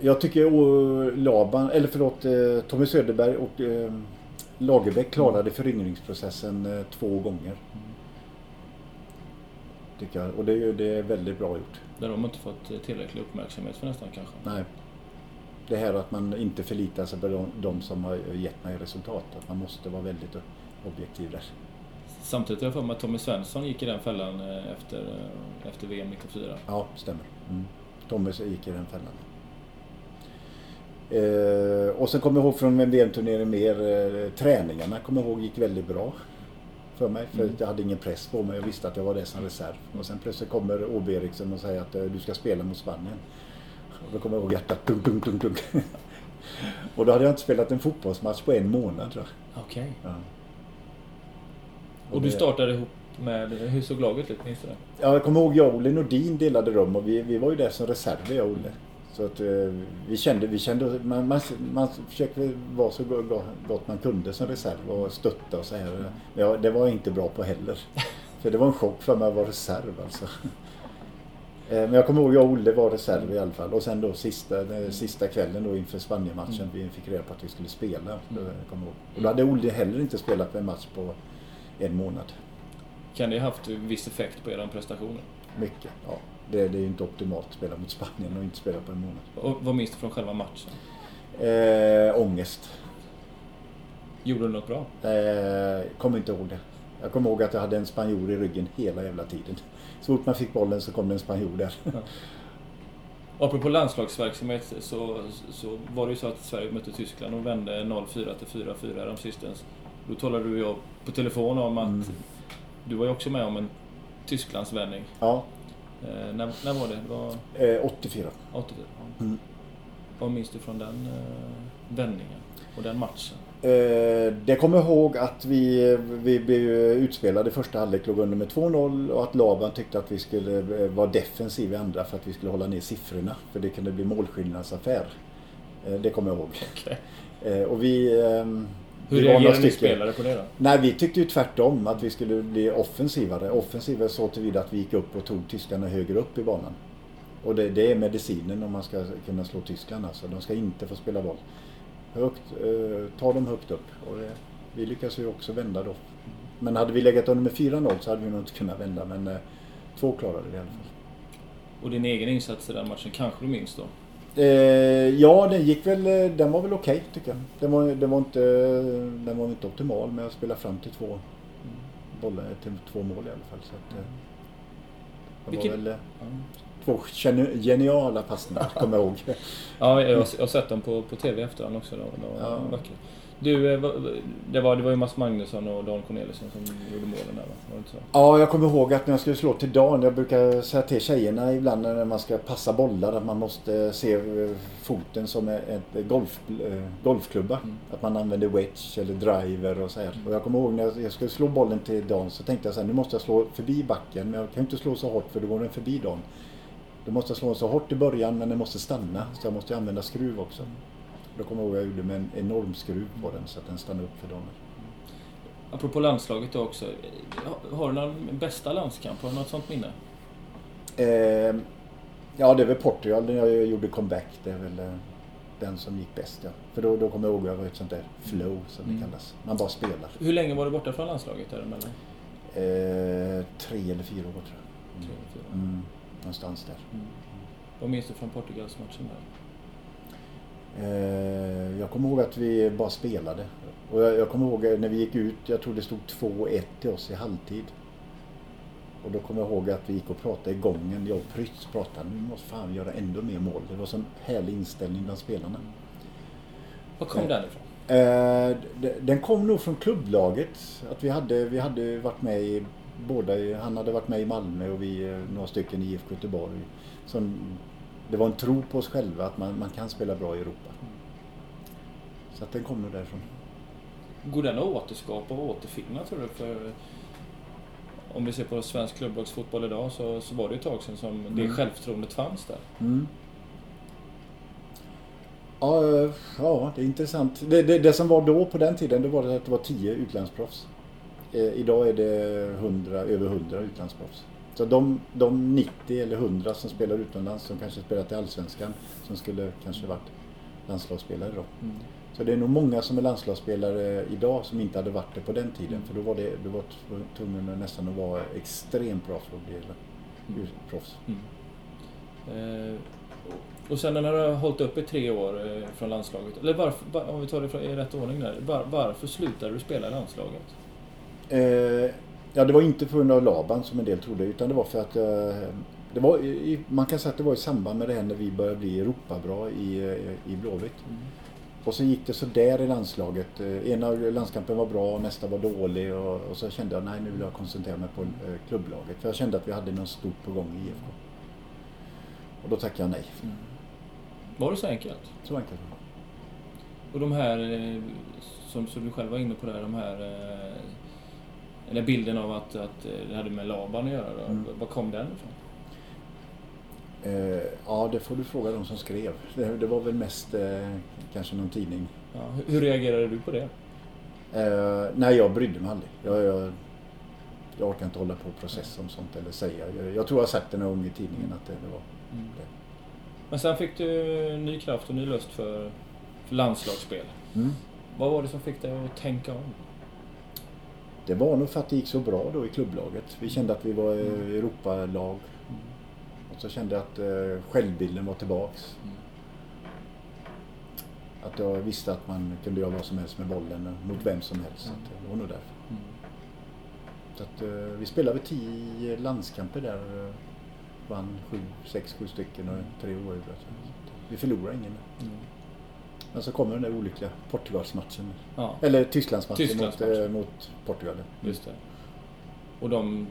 jag tycker Laban, eller förlåt, eh, Tommy Söderberg och eh, Lagerbäck klarade föryngringsprocessen eh, två gånger. Tycker jag. Och det, är det är väldigt bra gjort. Där de inte fått tillräcklig uppmärksamhet för nästan kanske. Nej. Det här att man inte förlitar sig på de, de som har gett mig resultat. Att man måste vara väldigt objektiv där. Samtidigt har jag för mig att Tommy Svensson gick i den fällan eh, efter, eh, efter VM 94. Ja, stämmer. Mm. Tommy gick i den fällan. Eh, och sen kommer jag ihåg från en VM-turnering mer eh, träningarna kommer jag ihåg gick väldigt bra för mig. För Mm. jag hade ingen press på mig. Jag visste att jag var där som reserv. Och sen plötsligt kommer Åby Eriksson och säger att eh, du ska spela mot Spanien. Och då kommer jag ihåg hjärtat dunk, dunk, dunk, dunk. Och då hade jag inte spelat en fotbollsmatch på en månad tror jag. Okej. Ja. Och du det- startade ihop med... Hur såg laget ut? Minns du det? Ja, jag kommer ihåg jag och Olle Nordin delade rum och vi, vi var ju där som reserver jag och Olle. Så att eh, vi kände, vi kände man, man, man försökte vara så go- gott man kunde som reserv och stötta och så här. Men jag, det var jag inte bra på heller. För det var en chock för mig att vara reserv alltså. Eh, Men jag kommer ihåg jag och Olle var reserv i alla fall. Och sen då sista, sista kvällen då inför Spanienmatchen vi fick reda på att vi skulle spela. Då, jag ihåg. Och då hade Olle heller inte spelat en match på en månad. Kan det ha haft viss effekt på era prestationer? Mycket, ja. Det, det är ju inte optimalt att spela mot Spanien och inte spela på en månad. Och vad minns du från själva matchen? Eh, ångest. Gjorde du något bra? Eh, kommer inte ihåg det. Jag kommer ihåg att jag hade en spanjor i ryggen hela jävla tiden. Så fort man fick bollen så kom det en spanjor där. Och apropå landslagsverksamhet så, så var det ju så att Sverige mötte Tyskland och vände 0-4 till 4-4 de sistens. Då talade du och jag på telefon om att Mm. du var ju också med om en Tysklandsvändning. Ja, Eh, när, när var det? Det var eh, 84. 84? Ja. Mm. Vad minns du från den eh, vändningen och den matchen? Eh, det kommer jag ihåg att vi, vi blev utspelade i första halvlek, låg under med 2-0 och att Laban tyckte att vi skulle eh, vara defensiv i andra för att vi skulle hålla ner siffrorna. För det kunde bli målskillnadsaffär. Eh, det kommer jag ihåg. Eh, och vi... Hur reagerade ni spelare på det då? Nej, vi tyckte ju tvärtom att vi skulle bli offensivare. Offensivare så tillvida att vi gick upp och tog tyskarna högre upp i banan. Och det, det är medicinen om man ska kunna slå Tyskland alltså. De ska inte få spela boll. Högt, eh, ta dem högt upp. Och det, vi lyckas ju också vända då. Men hade vi legat under med 4-0 så hade vi nog inte kunnat vända. Men eh, två klarade vi i alla fall. Och din egen insats i den matchen kanske du minns då? Eh, ja, den gick väl, eh, den var väl okej tycker jag. Den var, den, var inte, den var inte optimal men jag spelade fram till två bollar, till två mål i alla fall. Så att, eh, det var Vilken- väl eh, två geni- geniala passningar, kommer jag ihåg. Ja, jag, har- jag har sett dem på, på TV efterhand också. De, de var Ja. vackra. Du, eh, det var, det var ju Mats Magnusson och Dan Corneliusson som gjorde målen där va? Var det inte så? Ja, jag kommer ihåg att när jag skulle slå till Dan, jag brukar säga till tjejerna ibland när man ska passa bollar att man måste se eh, foten som ett golf, eh, golfklubba. Mm. Att man använder wedge eller driver och så här. Och jag kommer ihåg när jag- skulle slå bollen till Dan så tänkte jag så här, nu måste jag slå förbi backen men jag kan inte slå så hårt för då går den förbi Dan. Då måste jag slå så hårt i början men den måste stanna så jag måste använda skruv också. Då kommer jag ihåg att jag gjorde med en enorm skruv på den så att den stannade upp för Dan. Apropå landslaget då också. Har- du någon bästa landskamp? Har du något sånt minne? Eh, ja, det är väl Portugal när jag gjorde comeback. Det är väl eh, den som gick bäst. Ja. För då, då kommer jag ihåg att jag var ett sånt där flow som det Mm. kallas. Man bara spelar. Hur länge var du borta från landslaget däremellan? Eh, tre eller fyra år tror jag. Tre, fyra. Mm, någonstans där. Mm. Vad minns du från Portugalsmatchen där? Eh, jag kommer ihåg att vi bara spelade. Och jag, jag kommer ihåg när vi gick ut, jag tror det stod 2-1 till oss i halvtid. Och då kommer jag ihåg att vi gick och pratade i gången. Jag och Prytz pratade. Nu måste fan göra ändå mer mål. Det var sån härlig inställning bland spelarna. Var kom den ifrån? Eh, den kom nog från klubblaget. Att vi hade, vi hade varit med i båda. Han hade varit med i Malmö och vi eh, några stycken i IFK Göteborg. Som det var en tro på oss själva att man, man kan spela bra i Europa. Så att den kommer därifrån. Går den att återskapa och återfinna tror du? För om vi ser på svensk klubblagsfotboll idag så, så var det ett tag sedan som det Mm. självförtroendet fanns där. Mm. Ja, ja, det är intressant. Det, det, det som var då på den tiden, det var att det var 10 utlandsproffs. Eh, idag är det 100, över 100 utlandsproffs. Så de, de 90 eller 100 som spelar utomlands, som kanske spelat i Allsvenskan, som skulle kanske varit landslagsspelare då. Mm. Så det är nog många som är landslagsspelare idag som inte hade varit det på den tiden. För då var det, du var tvungen nästan att vara extremt bra för att bli Mm. proffs. Mm. Eh, och sen när du har hållit upp i tre år eh, från landslaget, eller varför, var- om vi tar det från- i rätt ordning där, var, varför slutade du spela i landslaget? Eh, ja, det var inte på grund av Laban som en del trodde, utan det var för att eh, det var, man kan säga att det var i samband med det här när vi började bli Europabra i, eh, i Blåvitt. Och så gick det så där i landslaget. Eh, Ena landskampen var bra, nästa var dålig och, och så kände jag nej nu vill jag koncentrera mig på klubblaget. För jag kände att vi hade något stort på gång i IFK. Och då tackade jag nej. Var det så enkelt? Så enkelt. Och de här, som, som du själv var inne på där, de här... Eller bilden av att, att eh, det hade med Laban att göra. Då. Mm. Var kom den ifrån? Eh, ja, det får du fråga de som skrev. Det, det var väl mest eh, kanske någon tidning. Ja, hur, hur reagerade du på det? Eh, nej, jag brydde mig aldrig. Jag, jag, jag orkar inte hålla på och processa om sånt eller säga. Jag, jag tror jag har sagt det någon gång i tidningen att det, det var det. Men sen fick du ny kraft och ny lust för, för landslagsspel. Mm. Vad var det som fick dig att tänka om? Det var nog för att det gick så bra då i klubblaget. Vi kände att vi var eh, Europalag. Och så kände jag att eh, självbilden var tillbaks. Att jag visste att man kunde göra vad som helst med bollen mot vem som helst. Så att, eh, det var nog därför. Så att, eh, vi spelade väl tio landskamper där. eh, Vann sju, sex, sju stycken och tre oavgjorda. Så Vi förlorade ingen. Mm. Men så kommer den där olyckliga Portugalsmatchen. Ja, Eller Tysklandsmatchen mot, Tysklandsmatchen. eh, mot Portugal. just det. Och de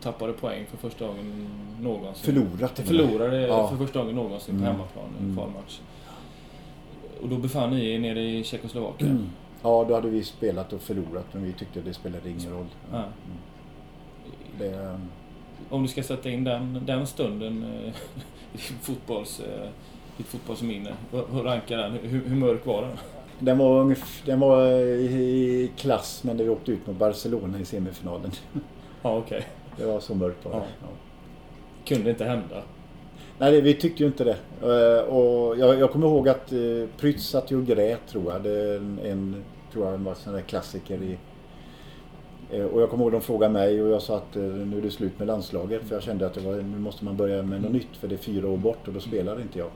tappade poäng för första gången någonsin. Förlorat. Förlorade Ja. för första gången någonsin på Mm. hemmaplan i en Mm. kvalmatch. Och då befann ni er nere i Tjeckoslovakien. Mm. Ja, då hade vi spelat och förlorat men vi tyckte det spelade ingen roll. Ja. Det, eh, Om du ska sätta in den, den stunden eh, i fotbolls, eh, ditt fotbollsminne. Hur rankar den? Hur, hur mörk var den? den var, den var i, klass men när vi åkte ut mot Barcelona i semifinalen. Ja, okej. Det var så mörkt var det. Ja. Ja. Kunde inte hända. Nej, det, vi tyckte ju inte det. Eh, Och jag, jag kommer ihåg att eh, Prytz satt ju och grät tror jag. Det en, en tror jag var en sån där klassiker i... eh, Och jag kommer ihåg de frågade mig och jag sa att nu är det slut med landslaget. För jag kände att det var, nu måste man börja med något nytt för det är fyra år bort och då spelar inte jag.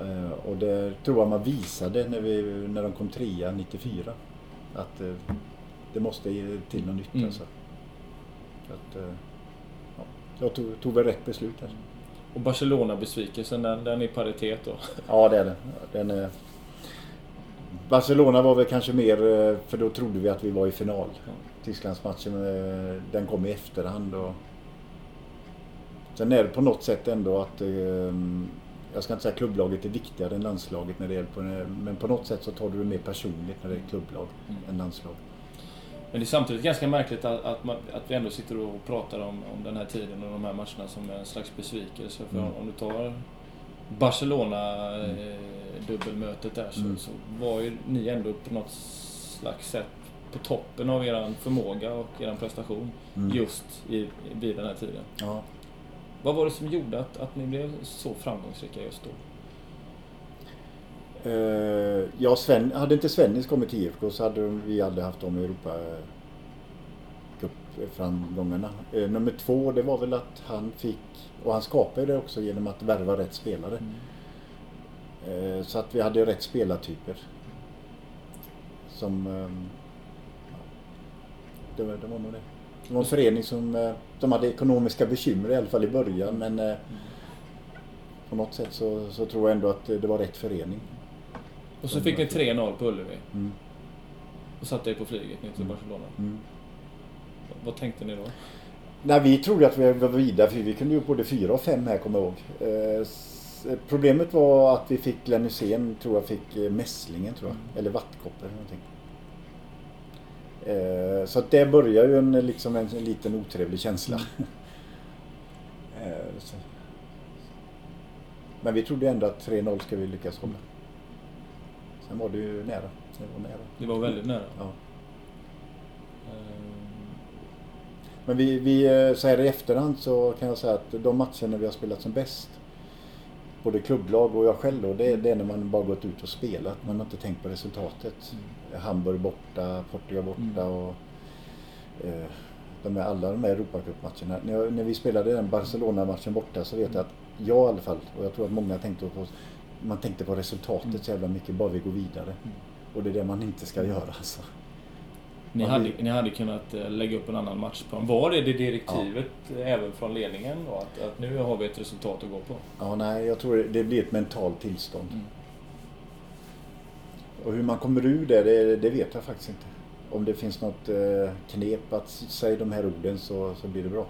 Eh, Och det tror jag man visade när, vi, när de kom trea 94. Att eh, det måste till något nytt Mm. alltså. Så att, eh, ja, jag tog, tog väl rätt beslut där. Och Barcelona-besvikelsen, den, den är i paritet då. Ja, det är det. Den är... Barcelona var väl kanske mer, för då trodde vi att vi var i final. Ja. Tysklandsmatchen, den kom i efterhand. Och... Sen är det på något sätt ändå att, eh, jag ska inte säga klubblaget är viktigare än landslaget när det gäller på, men på något sätt så tar du det mer personligt när det är klubblag Mm. än landslag. Men det är samtidigt ganska märkligt att, att, man, att vi ändå sitter och pratar om, om den här tiden och de här matcherna som en slags besvikelse. För Mm. om, om du tar Barcelona-dubbelmötet där så, Mm. så var ju ni ändå på något slags sätt på toppen av er förmåga och er prestation Mm. just i, vid den här tiden. Ja. Vad var det som gjorde att, att ni blev så framgångsrika just då? Eh, ja, Sven, hade inte Svennis kommit till IFK så hade vi aldrig haft de Europa framgångarna. Eh, nummer två, det var väl att han fick, och han skapade det också genom att värva rätt spelare. Eh, så att vi hade rätt spelartyper. Som... ehm, ja, det, var, det var nog det. Det var en förening som de hade ekonomiska bekymmer i alla fall i början men eh, på något sätt så, så tror jag ändå att det var rätt förening. Och så fick ni 3-0 på Ullevi Mm. och satte er på flyget ner till Mm. Barcelona. Mm. Vad tänkte ni då? Nej, vi trodde att vi var vidare för vi kunde ju både fyra och fem här kommer jag ihåg. Eh, s- Problemet var att vi fick Glenn Hysén, tror jag fick eh, mässlingen tror jag. Eller vattkoppor eller någonting. Eh, Så att det börjar ju en, liksom en, en liten otrevlig känsla. Eh, så- Men vi trodde ändå att 3-0 ska vi lyckas hålla. Sen var det ju nära. Det var nära. Det var väldigt nära. Ja. Ehm, Men vi, vi, eh, så här i efterhand så kan jag säga att de matcherna vi har spelat som bäst, både klubblag och jag själv då, det, det är när man bara gått ut och spelat. Man har inte tänkt på resultatet. Hamburg borta, Portugal borta Mm. och eh, de här, alla de här Europacupmatcherna. När, jag- när vi spelade den Barcelona-matchen borta så vet jag att jag i alla fall, och jag tror att många tänkte på, man tänkte på resultatet Mm. så jävla mycket, bara vi går vidare. Och det är det man inte ska göra alltså. Ni Ja, hade, ni hade kunnat eh, lägga upp en annan matchplan. Var det det direktivet eh, även från ledningen då? Att, att nu har vi ett resultat att gå på? Ja, nej, jag tror det blir ett mentalt tillstånd. Mm. Och hur man kommer ur det, det, det vet jag faktiskt inte. Om det finns något eh, knep att säga de här orden så, så blir det bra.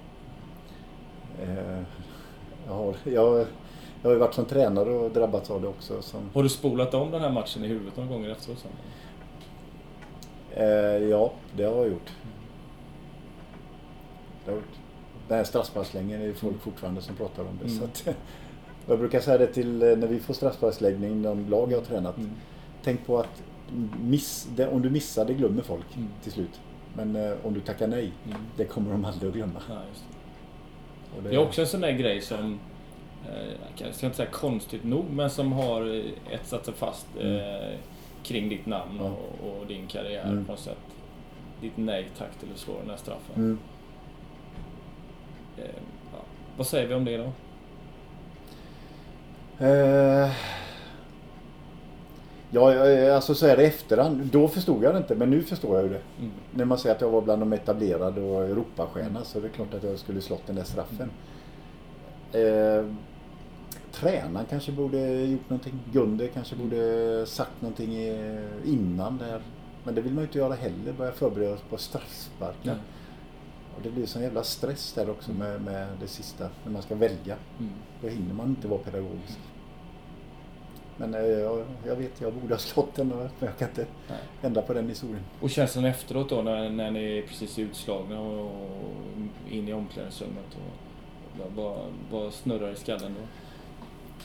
Eh, jag, har, jag, jag har ju varit som tränare och drabbats av det också. Som, Har du spolat om den här matchen i huvudet några gånger efteråt? sen? eh, ja, det har jag gjort. Det har jag gjort. Den här straffsparkslängen är det folk fortfarande som pratar om det. Mm. Så att, jag brukar säga det till eh, när vi får straffsparksläggning, de lag jag har tränat. Mm. Tänk på att miss, det, om du missar det glömmer folk Mm. till slut. Men eh, om du tackar nej, Mm. det kommer de aldrig att glömma. Ja, det. Det, är också en sån där grej som, eh, jag ska inte säga konstigt nog, men som har eh, etsat sig fast eh, kring ditt namn och, och din karriär Mm. på något sätt. Ditt nej tack till att slå den här straffen. Mm. Eh, ja. Vad säger vi om det då? Eh, ja, alltså så här i efterhand. Då förstod jag det inte, men nu förstår jag ju det. Mm. När man säger att jag var bland de etablerade och Europastjärna så är det klart att jag skulle slått den där straffen. Eh, tränaren kanske borde gjort någonting. Gunder kanske borde sagt någonting innan där. Men det vill man ju inte göra heller. Börja förbereda oss på straffsparkar. Nej. Och det blir sån jävla stress där också med, med det sista. När man ska välja. Mm. Då hinner man inte vara pedagogisk. Men eh, jag, jag vet, jag borde ha slått den men jag kan inte Nej. ändra på den historien. Och känslan efteråt då när, när ni är precis utslagna och, och in i omklädningsrummet? Och, vad- snurrar i skallen då?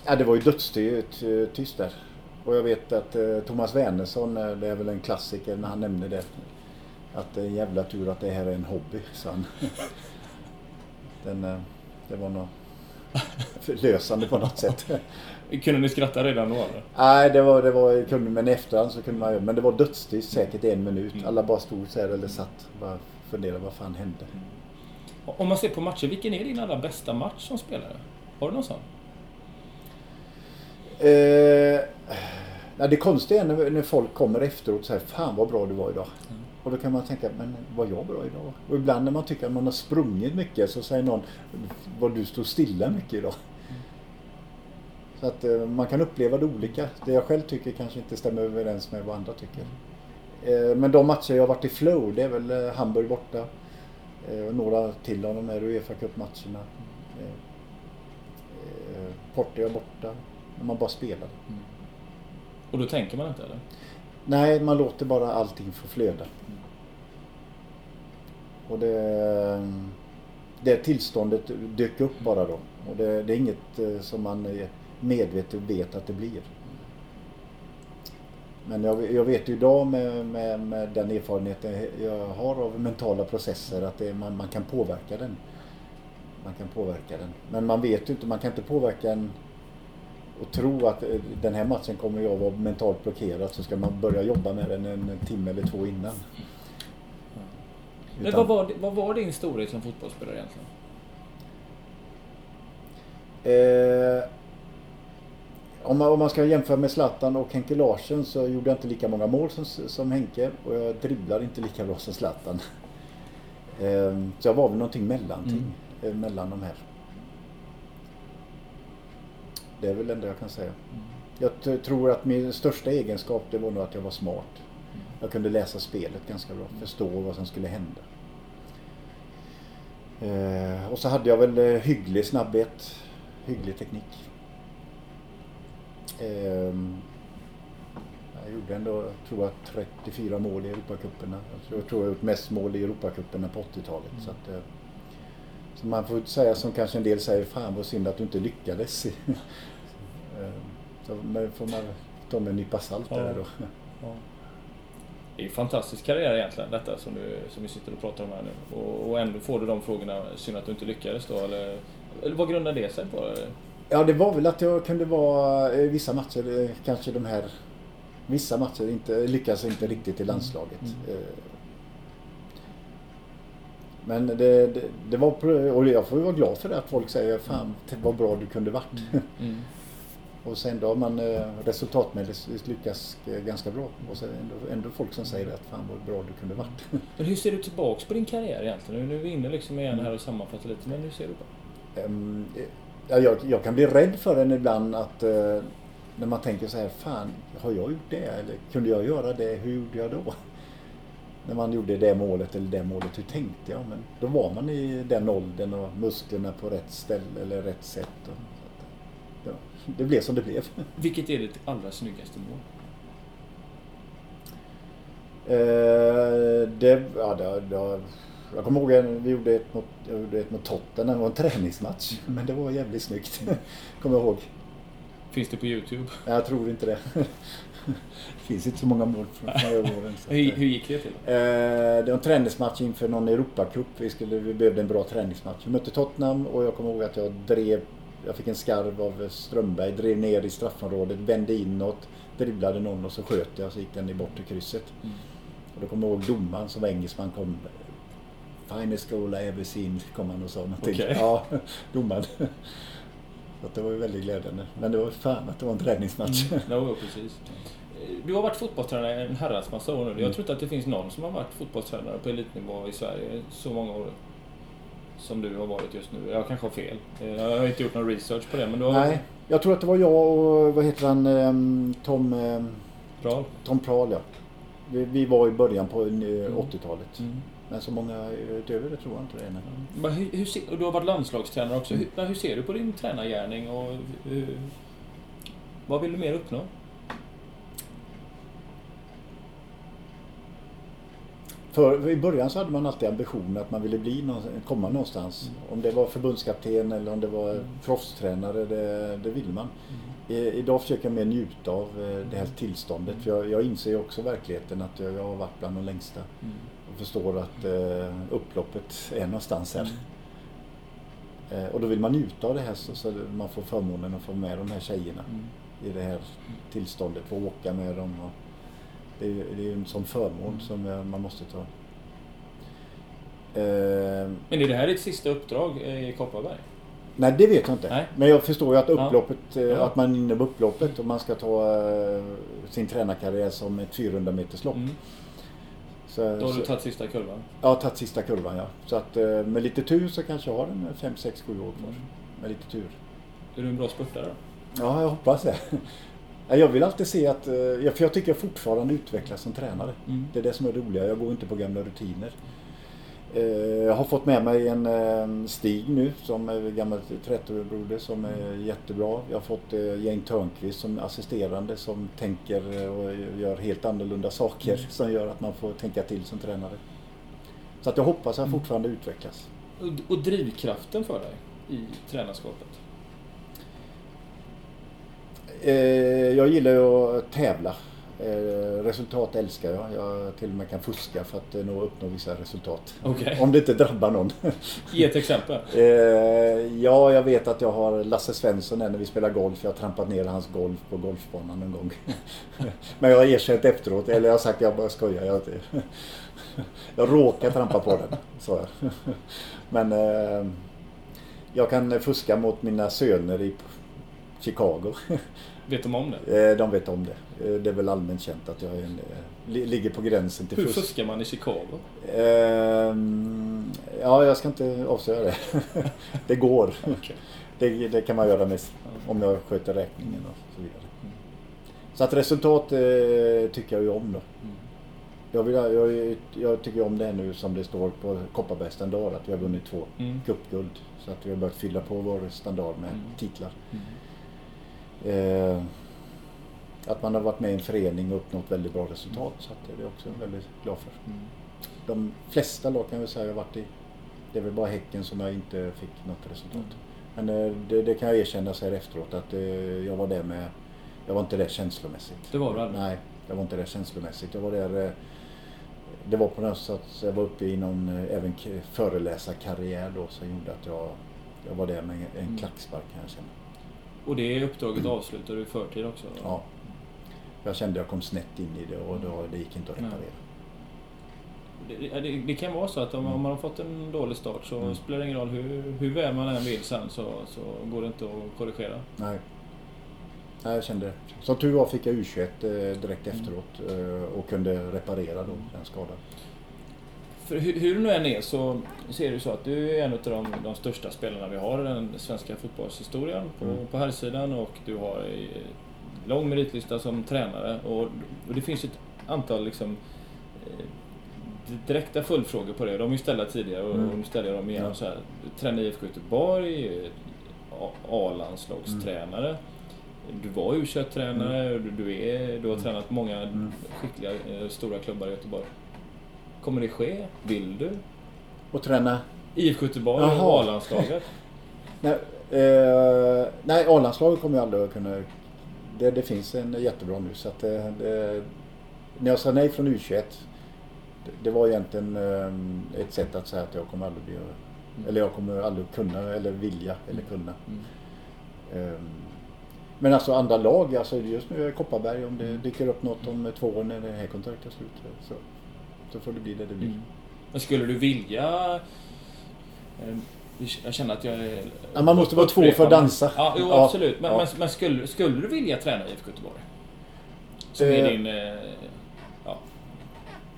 Ja, det var ju dödstyst där. Och jag vet att eh, Thomas Wernersson, eh, det är väl en klassiker när han nämnde det. Att det är en jävla tur att det här är en hobby, sa han. Den, eh, det var nog förlösande på något sätt. Kunde ni skratta redan då eller? Nej, det var, det var, kunde, men i efterhand så kunde man men det var dödstyst säkert en minut. Alla bara stod så här eller satt bara funderade vad fan hände. Om man ser på matcher, vilken är din allra bästa match som spelare? Har du någon sån? Eh, nej, det konstiga är när, när folk kommer efteråt och säger Fan vad bra du var idag. Och då kan man tänka, men var jag bra idag? Och ibland när man tycker att man har sprungit mycket så säger någon, var du stod stilla mycket idag? Att eh, man kan uppleva det olika. Det jag själv tycker kanske inte stämmer överens med vad andra tycker. Eh, men de matcher jag har varit i flow, det är väl eh, Hamburg borta. Eh, några till av de här Uefa Cup-matcherna. Eh, eh, Portugal borta. När man bara spelar. Och då tänker man inte eller? Nej, man låter bara allting få flöda. Och det, det tillståndet dök upp bara då. Och det, det är inget som man medvetet vet att det blir. Men jag, jag vet ju idag med, med, med den erfarenheten jag har av mentala processer att det, man, man kan påverka den. Man kan påverka den. Men man vet ju inte, man kan inte påverka en och tro att eh, den här matchen kommer jag vara mentalt blockerad så ska man börja jobba med den en timme eller två innan. Men vad var, vad var din storhet som fotbollsspelare egentligen? Eh, om, man, om man ska jämföra med Zlatan och Henke Larsen så gjorde jag inte lika många mål som, som Henke och jag dribblar inte lika bra som Zlatan. Eh, så jag var väl någonting mellanting eh, mellan de här. Det är väl det enda jag kan säga. Jag t- tror att min största egenskap det var nog att jag var smart. Jag kunde läsa spelet ganska bra, förstå vad som skulle hända. Eh, och så hade jag väl eh, hygglig snabbhet, hygglig teknik. Ehm, jag gjorde ändå, tror jag, 34 mål i Europacuperna. Jag tror jag jag gjort mest mål i Europacuperna på 80-talet. Så, att, eh, så man får säga som kanske en del säger, fan vad synd att du inte lyckades. Ehm, så men får man ta med en nypa salt Ja. där då. Ja. Det är ju en fantastisk karriär egentligen detta som, du, som vi sitter och pratar om här nu. Och, och ändå får du de frågorna, synd att du inte lyckades då eller, eller vad grundar det sig på? Ja, det var väl att jag kunde vara i vissa matcher, eh, kanske de här Vissa matcher inte, lyckas inte riktigt i landslaget. Mm. Eh, Men det, det, det var, och jag får ju vara glad för det att folk säger fan vad bra du kunde varit. Mm. Och sen då har man eh, resultatmässigt lyckas eh, ganska bra. Och så det ändå, ändå folk som säger att fan vad bra du kunde varit. Men hur ser du tillbaks på din karriär egentligen? Nu är vi inne liksom igen här och sammanfattar lite, men hur ser du på det? Ja, jag, jag kan bli rädd för den ibland att eh, när man tänker så här, fan har jag gjort det? Eller kunde jag göra det? Hur gjorde jag då? När man gjorde det målet eller det målet, hur tänkte jag? Men då var man i den åldern och musklerna på rätt ställe eller rätt sätt. Och, så att, ja, det blev som det blev. Vilket är ditt allra snyggaste mål? Eh, det, ja, det, det, jag kommer ihåg att vi gjorde ett mot, jag gjorde ett mot Tottenham, det var en träningsmatch. Men det var jävligt snyggt. kommer jag ihåg. Finns det på Youtube? Jag tror inte det. Det finns inte så många mål från från åren. Hur, hur gick det till? eh, det var en träningsmatch inför någon Europacup. Vi, skulle, vi behövde en bra träningsmatch. Vi mötte Tottenham och jag kommer ihåg att jag drev, jag fick en skarv av Strömberg, drev ner i straffområdet, vände inåt, dribblade någon och så sköt jag så gick den i bortre krysset. Mm. Och då kommer jag ihåg domaren som var engelsman kom. Ever seen, kom han och sa någonting. Okej. Ja, domaren. Så det var ju väldigt glädjande. Men det var fan att det var en träningsmatch. Mm. Ja, precis. Du har varit fotbollstränare en herrans massa år nu. Mm. Jag tror inte att det finns någon som har varit fotbollstränare på elitnivå i Sverige så många år som du har varit just nu. Jag kanske har fel. Jag har inte gjort någon research på det, men du har... Nej, jag tror att det var jag och vad heter han, ehm, Tom, ehm. Tom Prahl ja. Vi, var i början på eh, Mm. 80-talet. Men så många utöver det tror jag inte det är. Men hur, hur, och du har varit landslagstränare också. Hur, hur ser du på din tränargärning och hur, vad vill du mer uppnå? För I början så hade man alltid ambitionen att man ville bli någon, komma någonstans. Om det var förbundskapten eller om det var proffstränare, det, det ville man. I, idag försöker jag mer njuta av eh, det här tillståndet. För jag, jag inser också verkligheten att jag, jag har varit bland de längsta. Och förstår att eh, upploppet är någonstans här. Eh, och då vill man njuta av det här så, så man får förmånen att få med de här tjejerna i det här tillståndet. Få åka med dem. Och det, är, det är ju en sån förmån som eh, man måste ta. Eh, Men är det här ditt sista uppdrag eh, i Kopparberg? nej, det vet jag inte. Nej. Men jag förstår ju att upploppet, eh, Ja. att man är inne på upploppet och man ska ta eh, sin tränarkarriär som ett 400 meters lopp. Mm. Så, Då har du tagit sista kurvan. har tagit sista kurvan ja. Så att eh, med lite tur så kanske jag har en 5, 6, 7 år kvar. Med lite tur. Är du en bra spurtare då? Ja, jag hoppas det. Ja, Jag vill alltid se att, eh, ja, för jag tycker jag fortfarande utvecklas som tränare. Mm. Det är det som är roliga, jag går inte på gamla rutiner. Eh, Jag har fått med mig en eh, Stig nu som är gammal 30-broder som är jättebra. Jag har fått eh, Jane Törnqvist som assisterande som tänker eh, och gör helt annorlunda saker Mm. som gör att man får tänka till som tränare. Så att jag hoppas att jag fortfarande utvecklas. Och, och drivkraften för dig i tränarskapet? Eh, jag gillar ju att tävla. Eh, resultat älskar jag. Jag till och med kan fuska för att eh, nå uppnå vissa resultat. Okej. Om det inte drabbar någon. Ge ett exempel. eh, ja, jag vet att jag har Lasse Svensson när vi spelar golf. Jag har trampat ner hans golf på golfbanan någon gång. Men jag har erkänt efteråt. Eller jag har sagt att jag bara skojar. Jag, jag råkar trampa på den, sa jag. Men jag kan fuska mot mina söner i Chicago. Vet de om det? Eh, De vet om det. Eh, Det är väl allmänt känt att jag en, eh, li- ligger på gränsen till Hur fusk. fuskar man i Chicago? Ehm, Ja, jag ska inte avslöja det. Det går. Okej. Det, det kan man göra med, om jag sköter räkningen och så vidare. Så att resultat tycker jag ju om då. Jag, vill, jag, jag tycker om det nu som det står på Kopparbergs standard att vi har vunnit två Mm. cupguld. Så att vi har börjat fylla på vår standard med Mm. titlar. Mm. Eh, att man har varit med i en förening och uppnått väldigt bra resultat. Så att det är jag också väldigt glad för. Mm. De flesta lag kan jag säga jag varit i. Det är väl bara Häcken som jag inte fick något resultat. Men eh, det, det kan jag erkänna så här efteråt att eh, jag var där med, jag var inte där känslomässigt. Det var du aldrig? Nej, jag var inte där känslomässigt. Jag var där, eh, det var på något sätt, jag var uppe i någon även föreläsarkarriär då som gjorde att jag, jag var där med en Mm. klackspark kan jag känna. Och det uppdraget avslutade du i förtid också? Ja. Jag kände jag kom snett in i det och då, det gick inte att reparera. Det, det, det kan vara så att om, om man har fått en dålig start så Mm. spelar det ingen roll hur, hur väl man än vill sen så, så går det inte att korrigera. Nej. Nej, jag kände det. Som tur var fick jag U21 eh, direkt Mm. efteråt eh, och kunde reparera då den skadan. För hur, hur nu än är så ser du så att du är en av de, de största spelarna vi har i den svenska fotbollshistorien på, Mm. på herrsidan och du har en lång meritlista som tränare och, och det finns ett antal liksom eh, direkta följdfrågor på det. De är ju ställda tidigare och, Mm. nu ställer jag dem igen. Ja. Så här, tränar IFK Göteborg, eh, A-landslagstränare. Du var u tränare du, du, är, du har Mm. tränat många Mm. skickliga eh, stora klubbar i Göteborg. Kommer det ske? Vill du? Och träna? IFK Göteborg och A-landslaget? Nej, eh, nej A-landslaget kommer jag aldrig att kunna... Det, det finns en jättebra nu så att det, det, När jag sa nej från U21 det, var egentligen eh, ett sätt att säga att jag kommer aldrig bli... Eller jag kommer aldrig kunna eller vilja eller kunna. Mm. Ehm, Men alltså andra lag, alltså just nu är Kopparberg om det dyker upp något om två år när det här kontraktet är slut. Så, så får det bli det det blir. Mm. Men skulle du vilja... eh, Jag känner att jag är... Ja, man måste vara två för att dansa. Ja, jo, Ja, absolut. Men, ja. men, men skulle, skulle du vilja träna IFK Göteborg? Som Eh. är din... eh, Ja.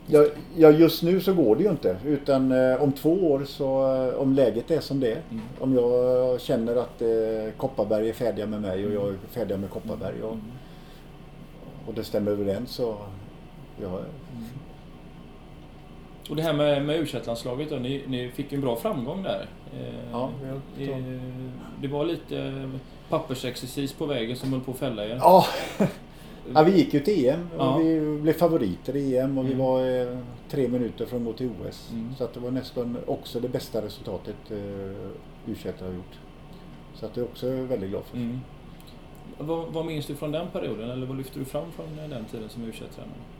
Ja, ja, just nu så går det ju inte. Utan eh, om två år så, eh, om läget är som det är. Mm. Om jag känner att eh, Kopparberg är färdiga med mig och jag är färdiga med Kopparberg. Och, Mm. och det stämmer överens så... Ja, Och det här med, med u landslaget då, ni, ni fick en bra framgång där. Eh, Ja, vi har- det, det var lite pappersexercis på vägen som höll på att fälla er. ja. ja, vi gick ju till EM och Ja. vi blev favoriter i EM och vi Mm. var eh, tre minuter från att gå till OS. Mm. Så att det var nästan också det bästa resultatet eh, u har gjort. Så att det är också väldigt glad för. Mm. Vad, vad minns du från den perioden? Eller vad lyfter du fram från eh, den tiden som u tränare Eh,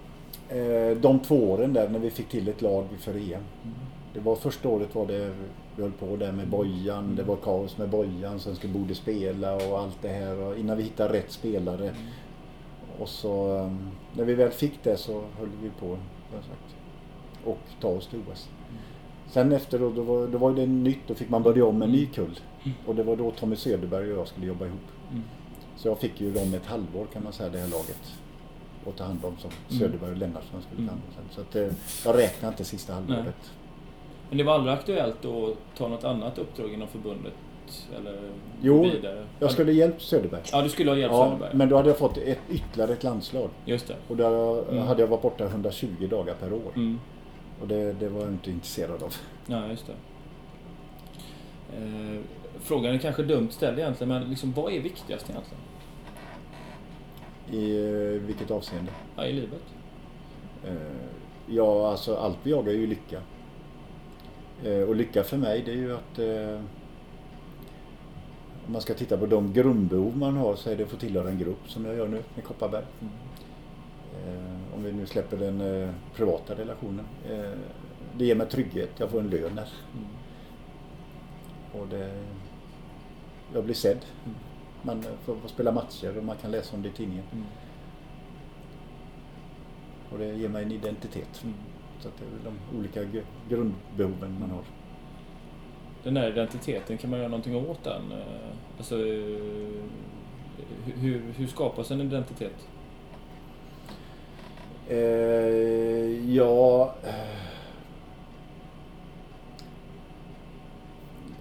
de två åren där när vi fick till ett lag för EM. Mm. Det var första året var det, vi höll på där med Bojan, det var kaos med Bojan, sen skulle Bode spela och allt det här. Och innan vi hittade rätt spelare. Mm. Och så um, när vi väl fick det så höll vi på, som sagt. Och ta oss till OS. Sen efter då, då, var, då var det nytt, då fick man börja om med en ny kull. Och det var då Tommy Söderberg och jag skulle jobba ihop. Mm. Så jag fick ju dem ett halvår kan man säga, det här laget. Och ta hand om som Mm. Söderberg och Lennartsson skulle ta hand om Mm. sen. Så att, eh, jag räknar inte sista halvåret. Men det var aldrig aktuellt att ta något annat uppdrag inom förbundet? Eller Jo, vidare? Jag skulle hjälpt Söderberg. Ja, du skulle ha hjälpt Ja, Söderberg? men då hade jag fått ett, ytterligare ett landslag. Just det. Och där Mm. hade jag varit borta 120 dagar per år. Mm. Och det, det var jag inte intresserad av. Ja, just det. Eh, frågan är kanske dumt ställd egentligen, men liksom, vad är viktigast egentligen? I eh, vilket avseende? Ja, i livet? Eh, ja, alltså allt vi jagar är ju lycka. Eh, och lycka för mig det är ju att om man ska titta på de grundbehov man har så är det att få tillhöra en grupp som jag gör nu med Kopparberg. Mm. Om vi nu släpper den privata relationen. Det ger mig trygghet, jag får en lön. Mm. Och det, jag blir sedd. Mm. Man får, får spela matcher och man kan läsa om det i tidningen. Mm. Och det ger mig en identitet. Mm. Så det är de olika gr- grundbehoven man har. Den där identiteten, kan man göra någonting åt den? Eh, Alltså, eh, hur, hur skapas en identitet? Eh, ja... eh,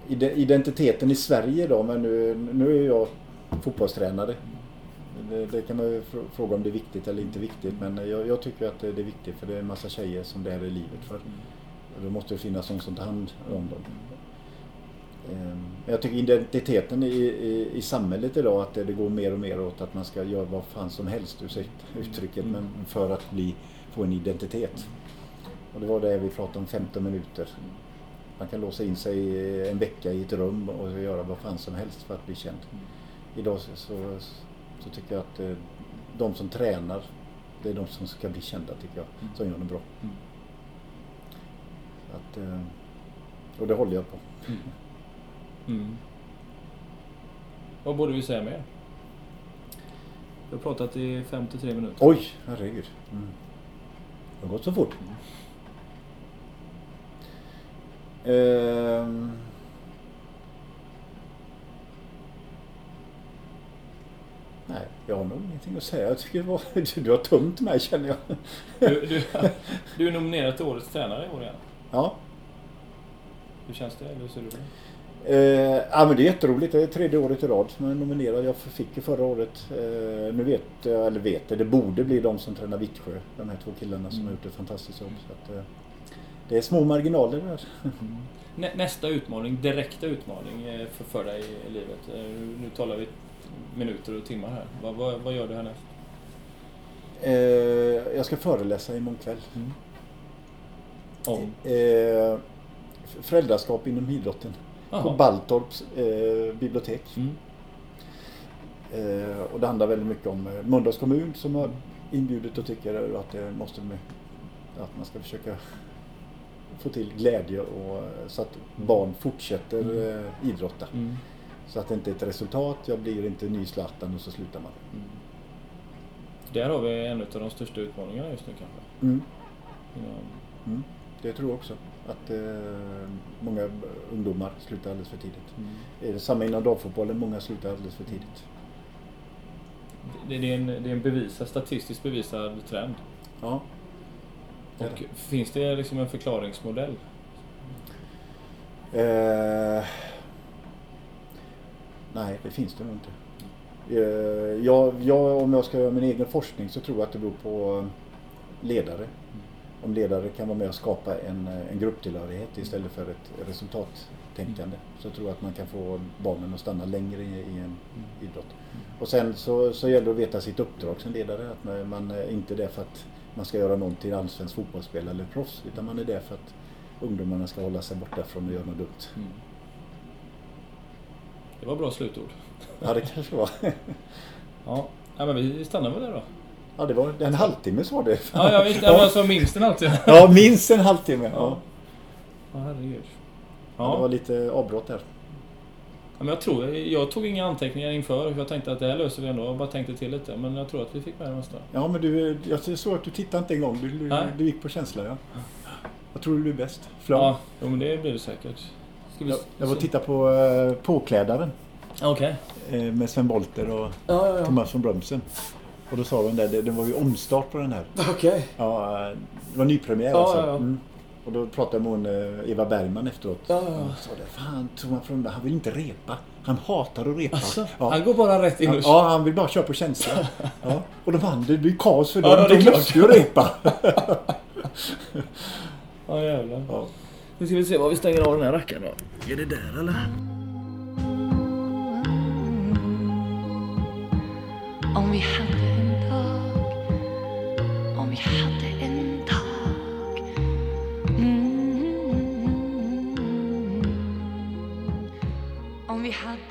ide- Identiteten i Sverige då, men nu, nu är jag fotbollstränare. Det, det kan man ju fr- fråga om det är viktigt eller inte viktigt men jag, jag tycker att det är viktigt för det är en massa tjejer som det här är livet för. Och då måste det finnas någon som tar hand om dem. Ehm, Jag tycker identiteten i, i, i samhället idag att det, det går mer och mer åt att man ska göra vad fan som helst, ursäkta uttrycket, men för att bli, få en identitet. Och det var det vi pratade om 15 minuter. Man kan låsa in sig en vecka i ett rum och göra vad fan som helst för att bli känd. Idag så, så, så tycker jag att eh, de som tränar, det är de som ska bli kända tycker jag, som gör det bra. Mm. Att, eh, och det håller jag på. Mm. Vad borde vi säga mer? Vi har pratat i 53 minuter. Oj, herregud. Mm. Det har gått så fort. Ehm. Nej, jag har nog ingenting att säga. Jag tycker var, du har tömt mig känner jag. Du, du, du är nominerad till Årets tränare i år igen. Ja. Hur känns det? Hur ser du på det? Eh, ja men det är jätteroligt. Det är tredje året i rad som jag är nominerad. Jag fick ju förra året. Eh, nu vet jag, eller vet det, det borde bli de som tränar Vittsjö. De här två killarna som Mm. har gjort ett fantastiskt jobb. Så att, eh, det är små marginaler där. Nä, nästa utmaning, direkta utmaning eh, för, för dig i livet. Eh, Nu talar vi minuter och timmar här. Vad, vad, vad gör du härnäst? Eh, jag ska föreläsa imorgon kväll. Om? Eh, f- föräldraskap inom idrotten. På Jaha. Baltorps eh, bibliotek. Mm. Eh, och det handlar väldigt mycket om eh, Mölndals kommun som har inbjudit och tycker att det måste att man ska försöka få till glädje och eh, så att barn fortsätter eh, idrotta. Mm. Så att det inte är ett resultat, jag blir inte ny Zlatan och så slutar man. Mm. Där har vi en av de största utmaningarna just nu kanske. Mm. Inom- Mm. Det tror jag också. Att eh, många ungdomar slutar alldeles för tidigt. Mm. Är det samma inom damfotbollen, många slutar alldeles för tidigt. Det, det, är en, det är en bevisad, statistiskt bevisad trend. Ja. Det Och finns det liksom en förklaringsmodell? Eh, nej, det finns det nog inte. Eh, jag, jag, om jag ska göra min egen forskning så tror jag att det beror på eh, ledare. Om ledare kan vara med och skapa en, eh, en grupptillhörighet istället för ett resultattänkande. Så tror jag att man kan få barnen att stanna längre i, i en idrott. Och sen så, så gäller det att veta sitt uppdrag som ledare. Att man, man är inte där för att man ska göra någon till allsvensk fotbollsspelare eller proffs. Utan man är där för att ungdomarna ska hålla sig borta från att göra något dumt. Mm. Det var bra slutord. Ja, det kanske var. Ja, ja men vi stannar väl där då. Ja, det var en halvtimme så var det. Ja, jag visste. Ja. Alltså, minst en alltid. Ja, minst en halvtimme. Ja. Ja. Ja, herregud. Ja. Det var Ja, lite avbrott där. men jag tror, jag tog inga anteckningar inför för jag tänkte att det här löser vi ändå. Jag bara tänkte till lite. Men jag tror att vi fick med det mesta. Ja, men du, jag såg att du tittade inte en gång. Du, du, du gick på känsla, ja. Vad tror du blir bäst? Flum? Ja, jo, men det blir det säkert. Ska vi Jag, jag var och tittade på uh, Påklädaren Okej. eh, med Sven Bolter och Ja, ja, ja. Thomas von Brömsen. Och då sa de där, det, det var ju omstart på den här. Okej. Ja, eh, det var nypremiär Ja, alltså. Mm. Och då pratade jag med hon, Eva Bergman efteråt. Ja, ja. Och sa det, fan Thomas Brömsen, han vill inte repa. Han hatar att repa. Alltså, ja. Han går bara rätt in Ja, och... ja, han vill bara köra på känsla. Ja. Och de vann, det blir kaos för dem. Ja, det de måste ju repa. Ja, jävlar. Ja. Nu ska vi se var vi stänger av den här rackaren då. Är det där eller? Om vi hade en dag Om vi hade en dag mm. Om vi hade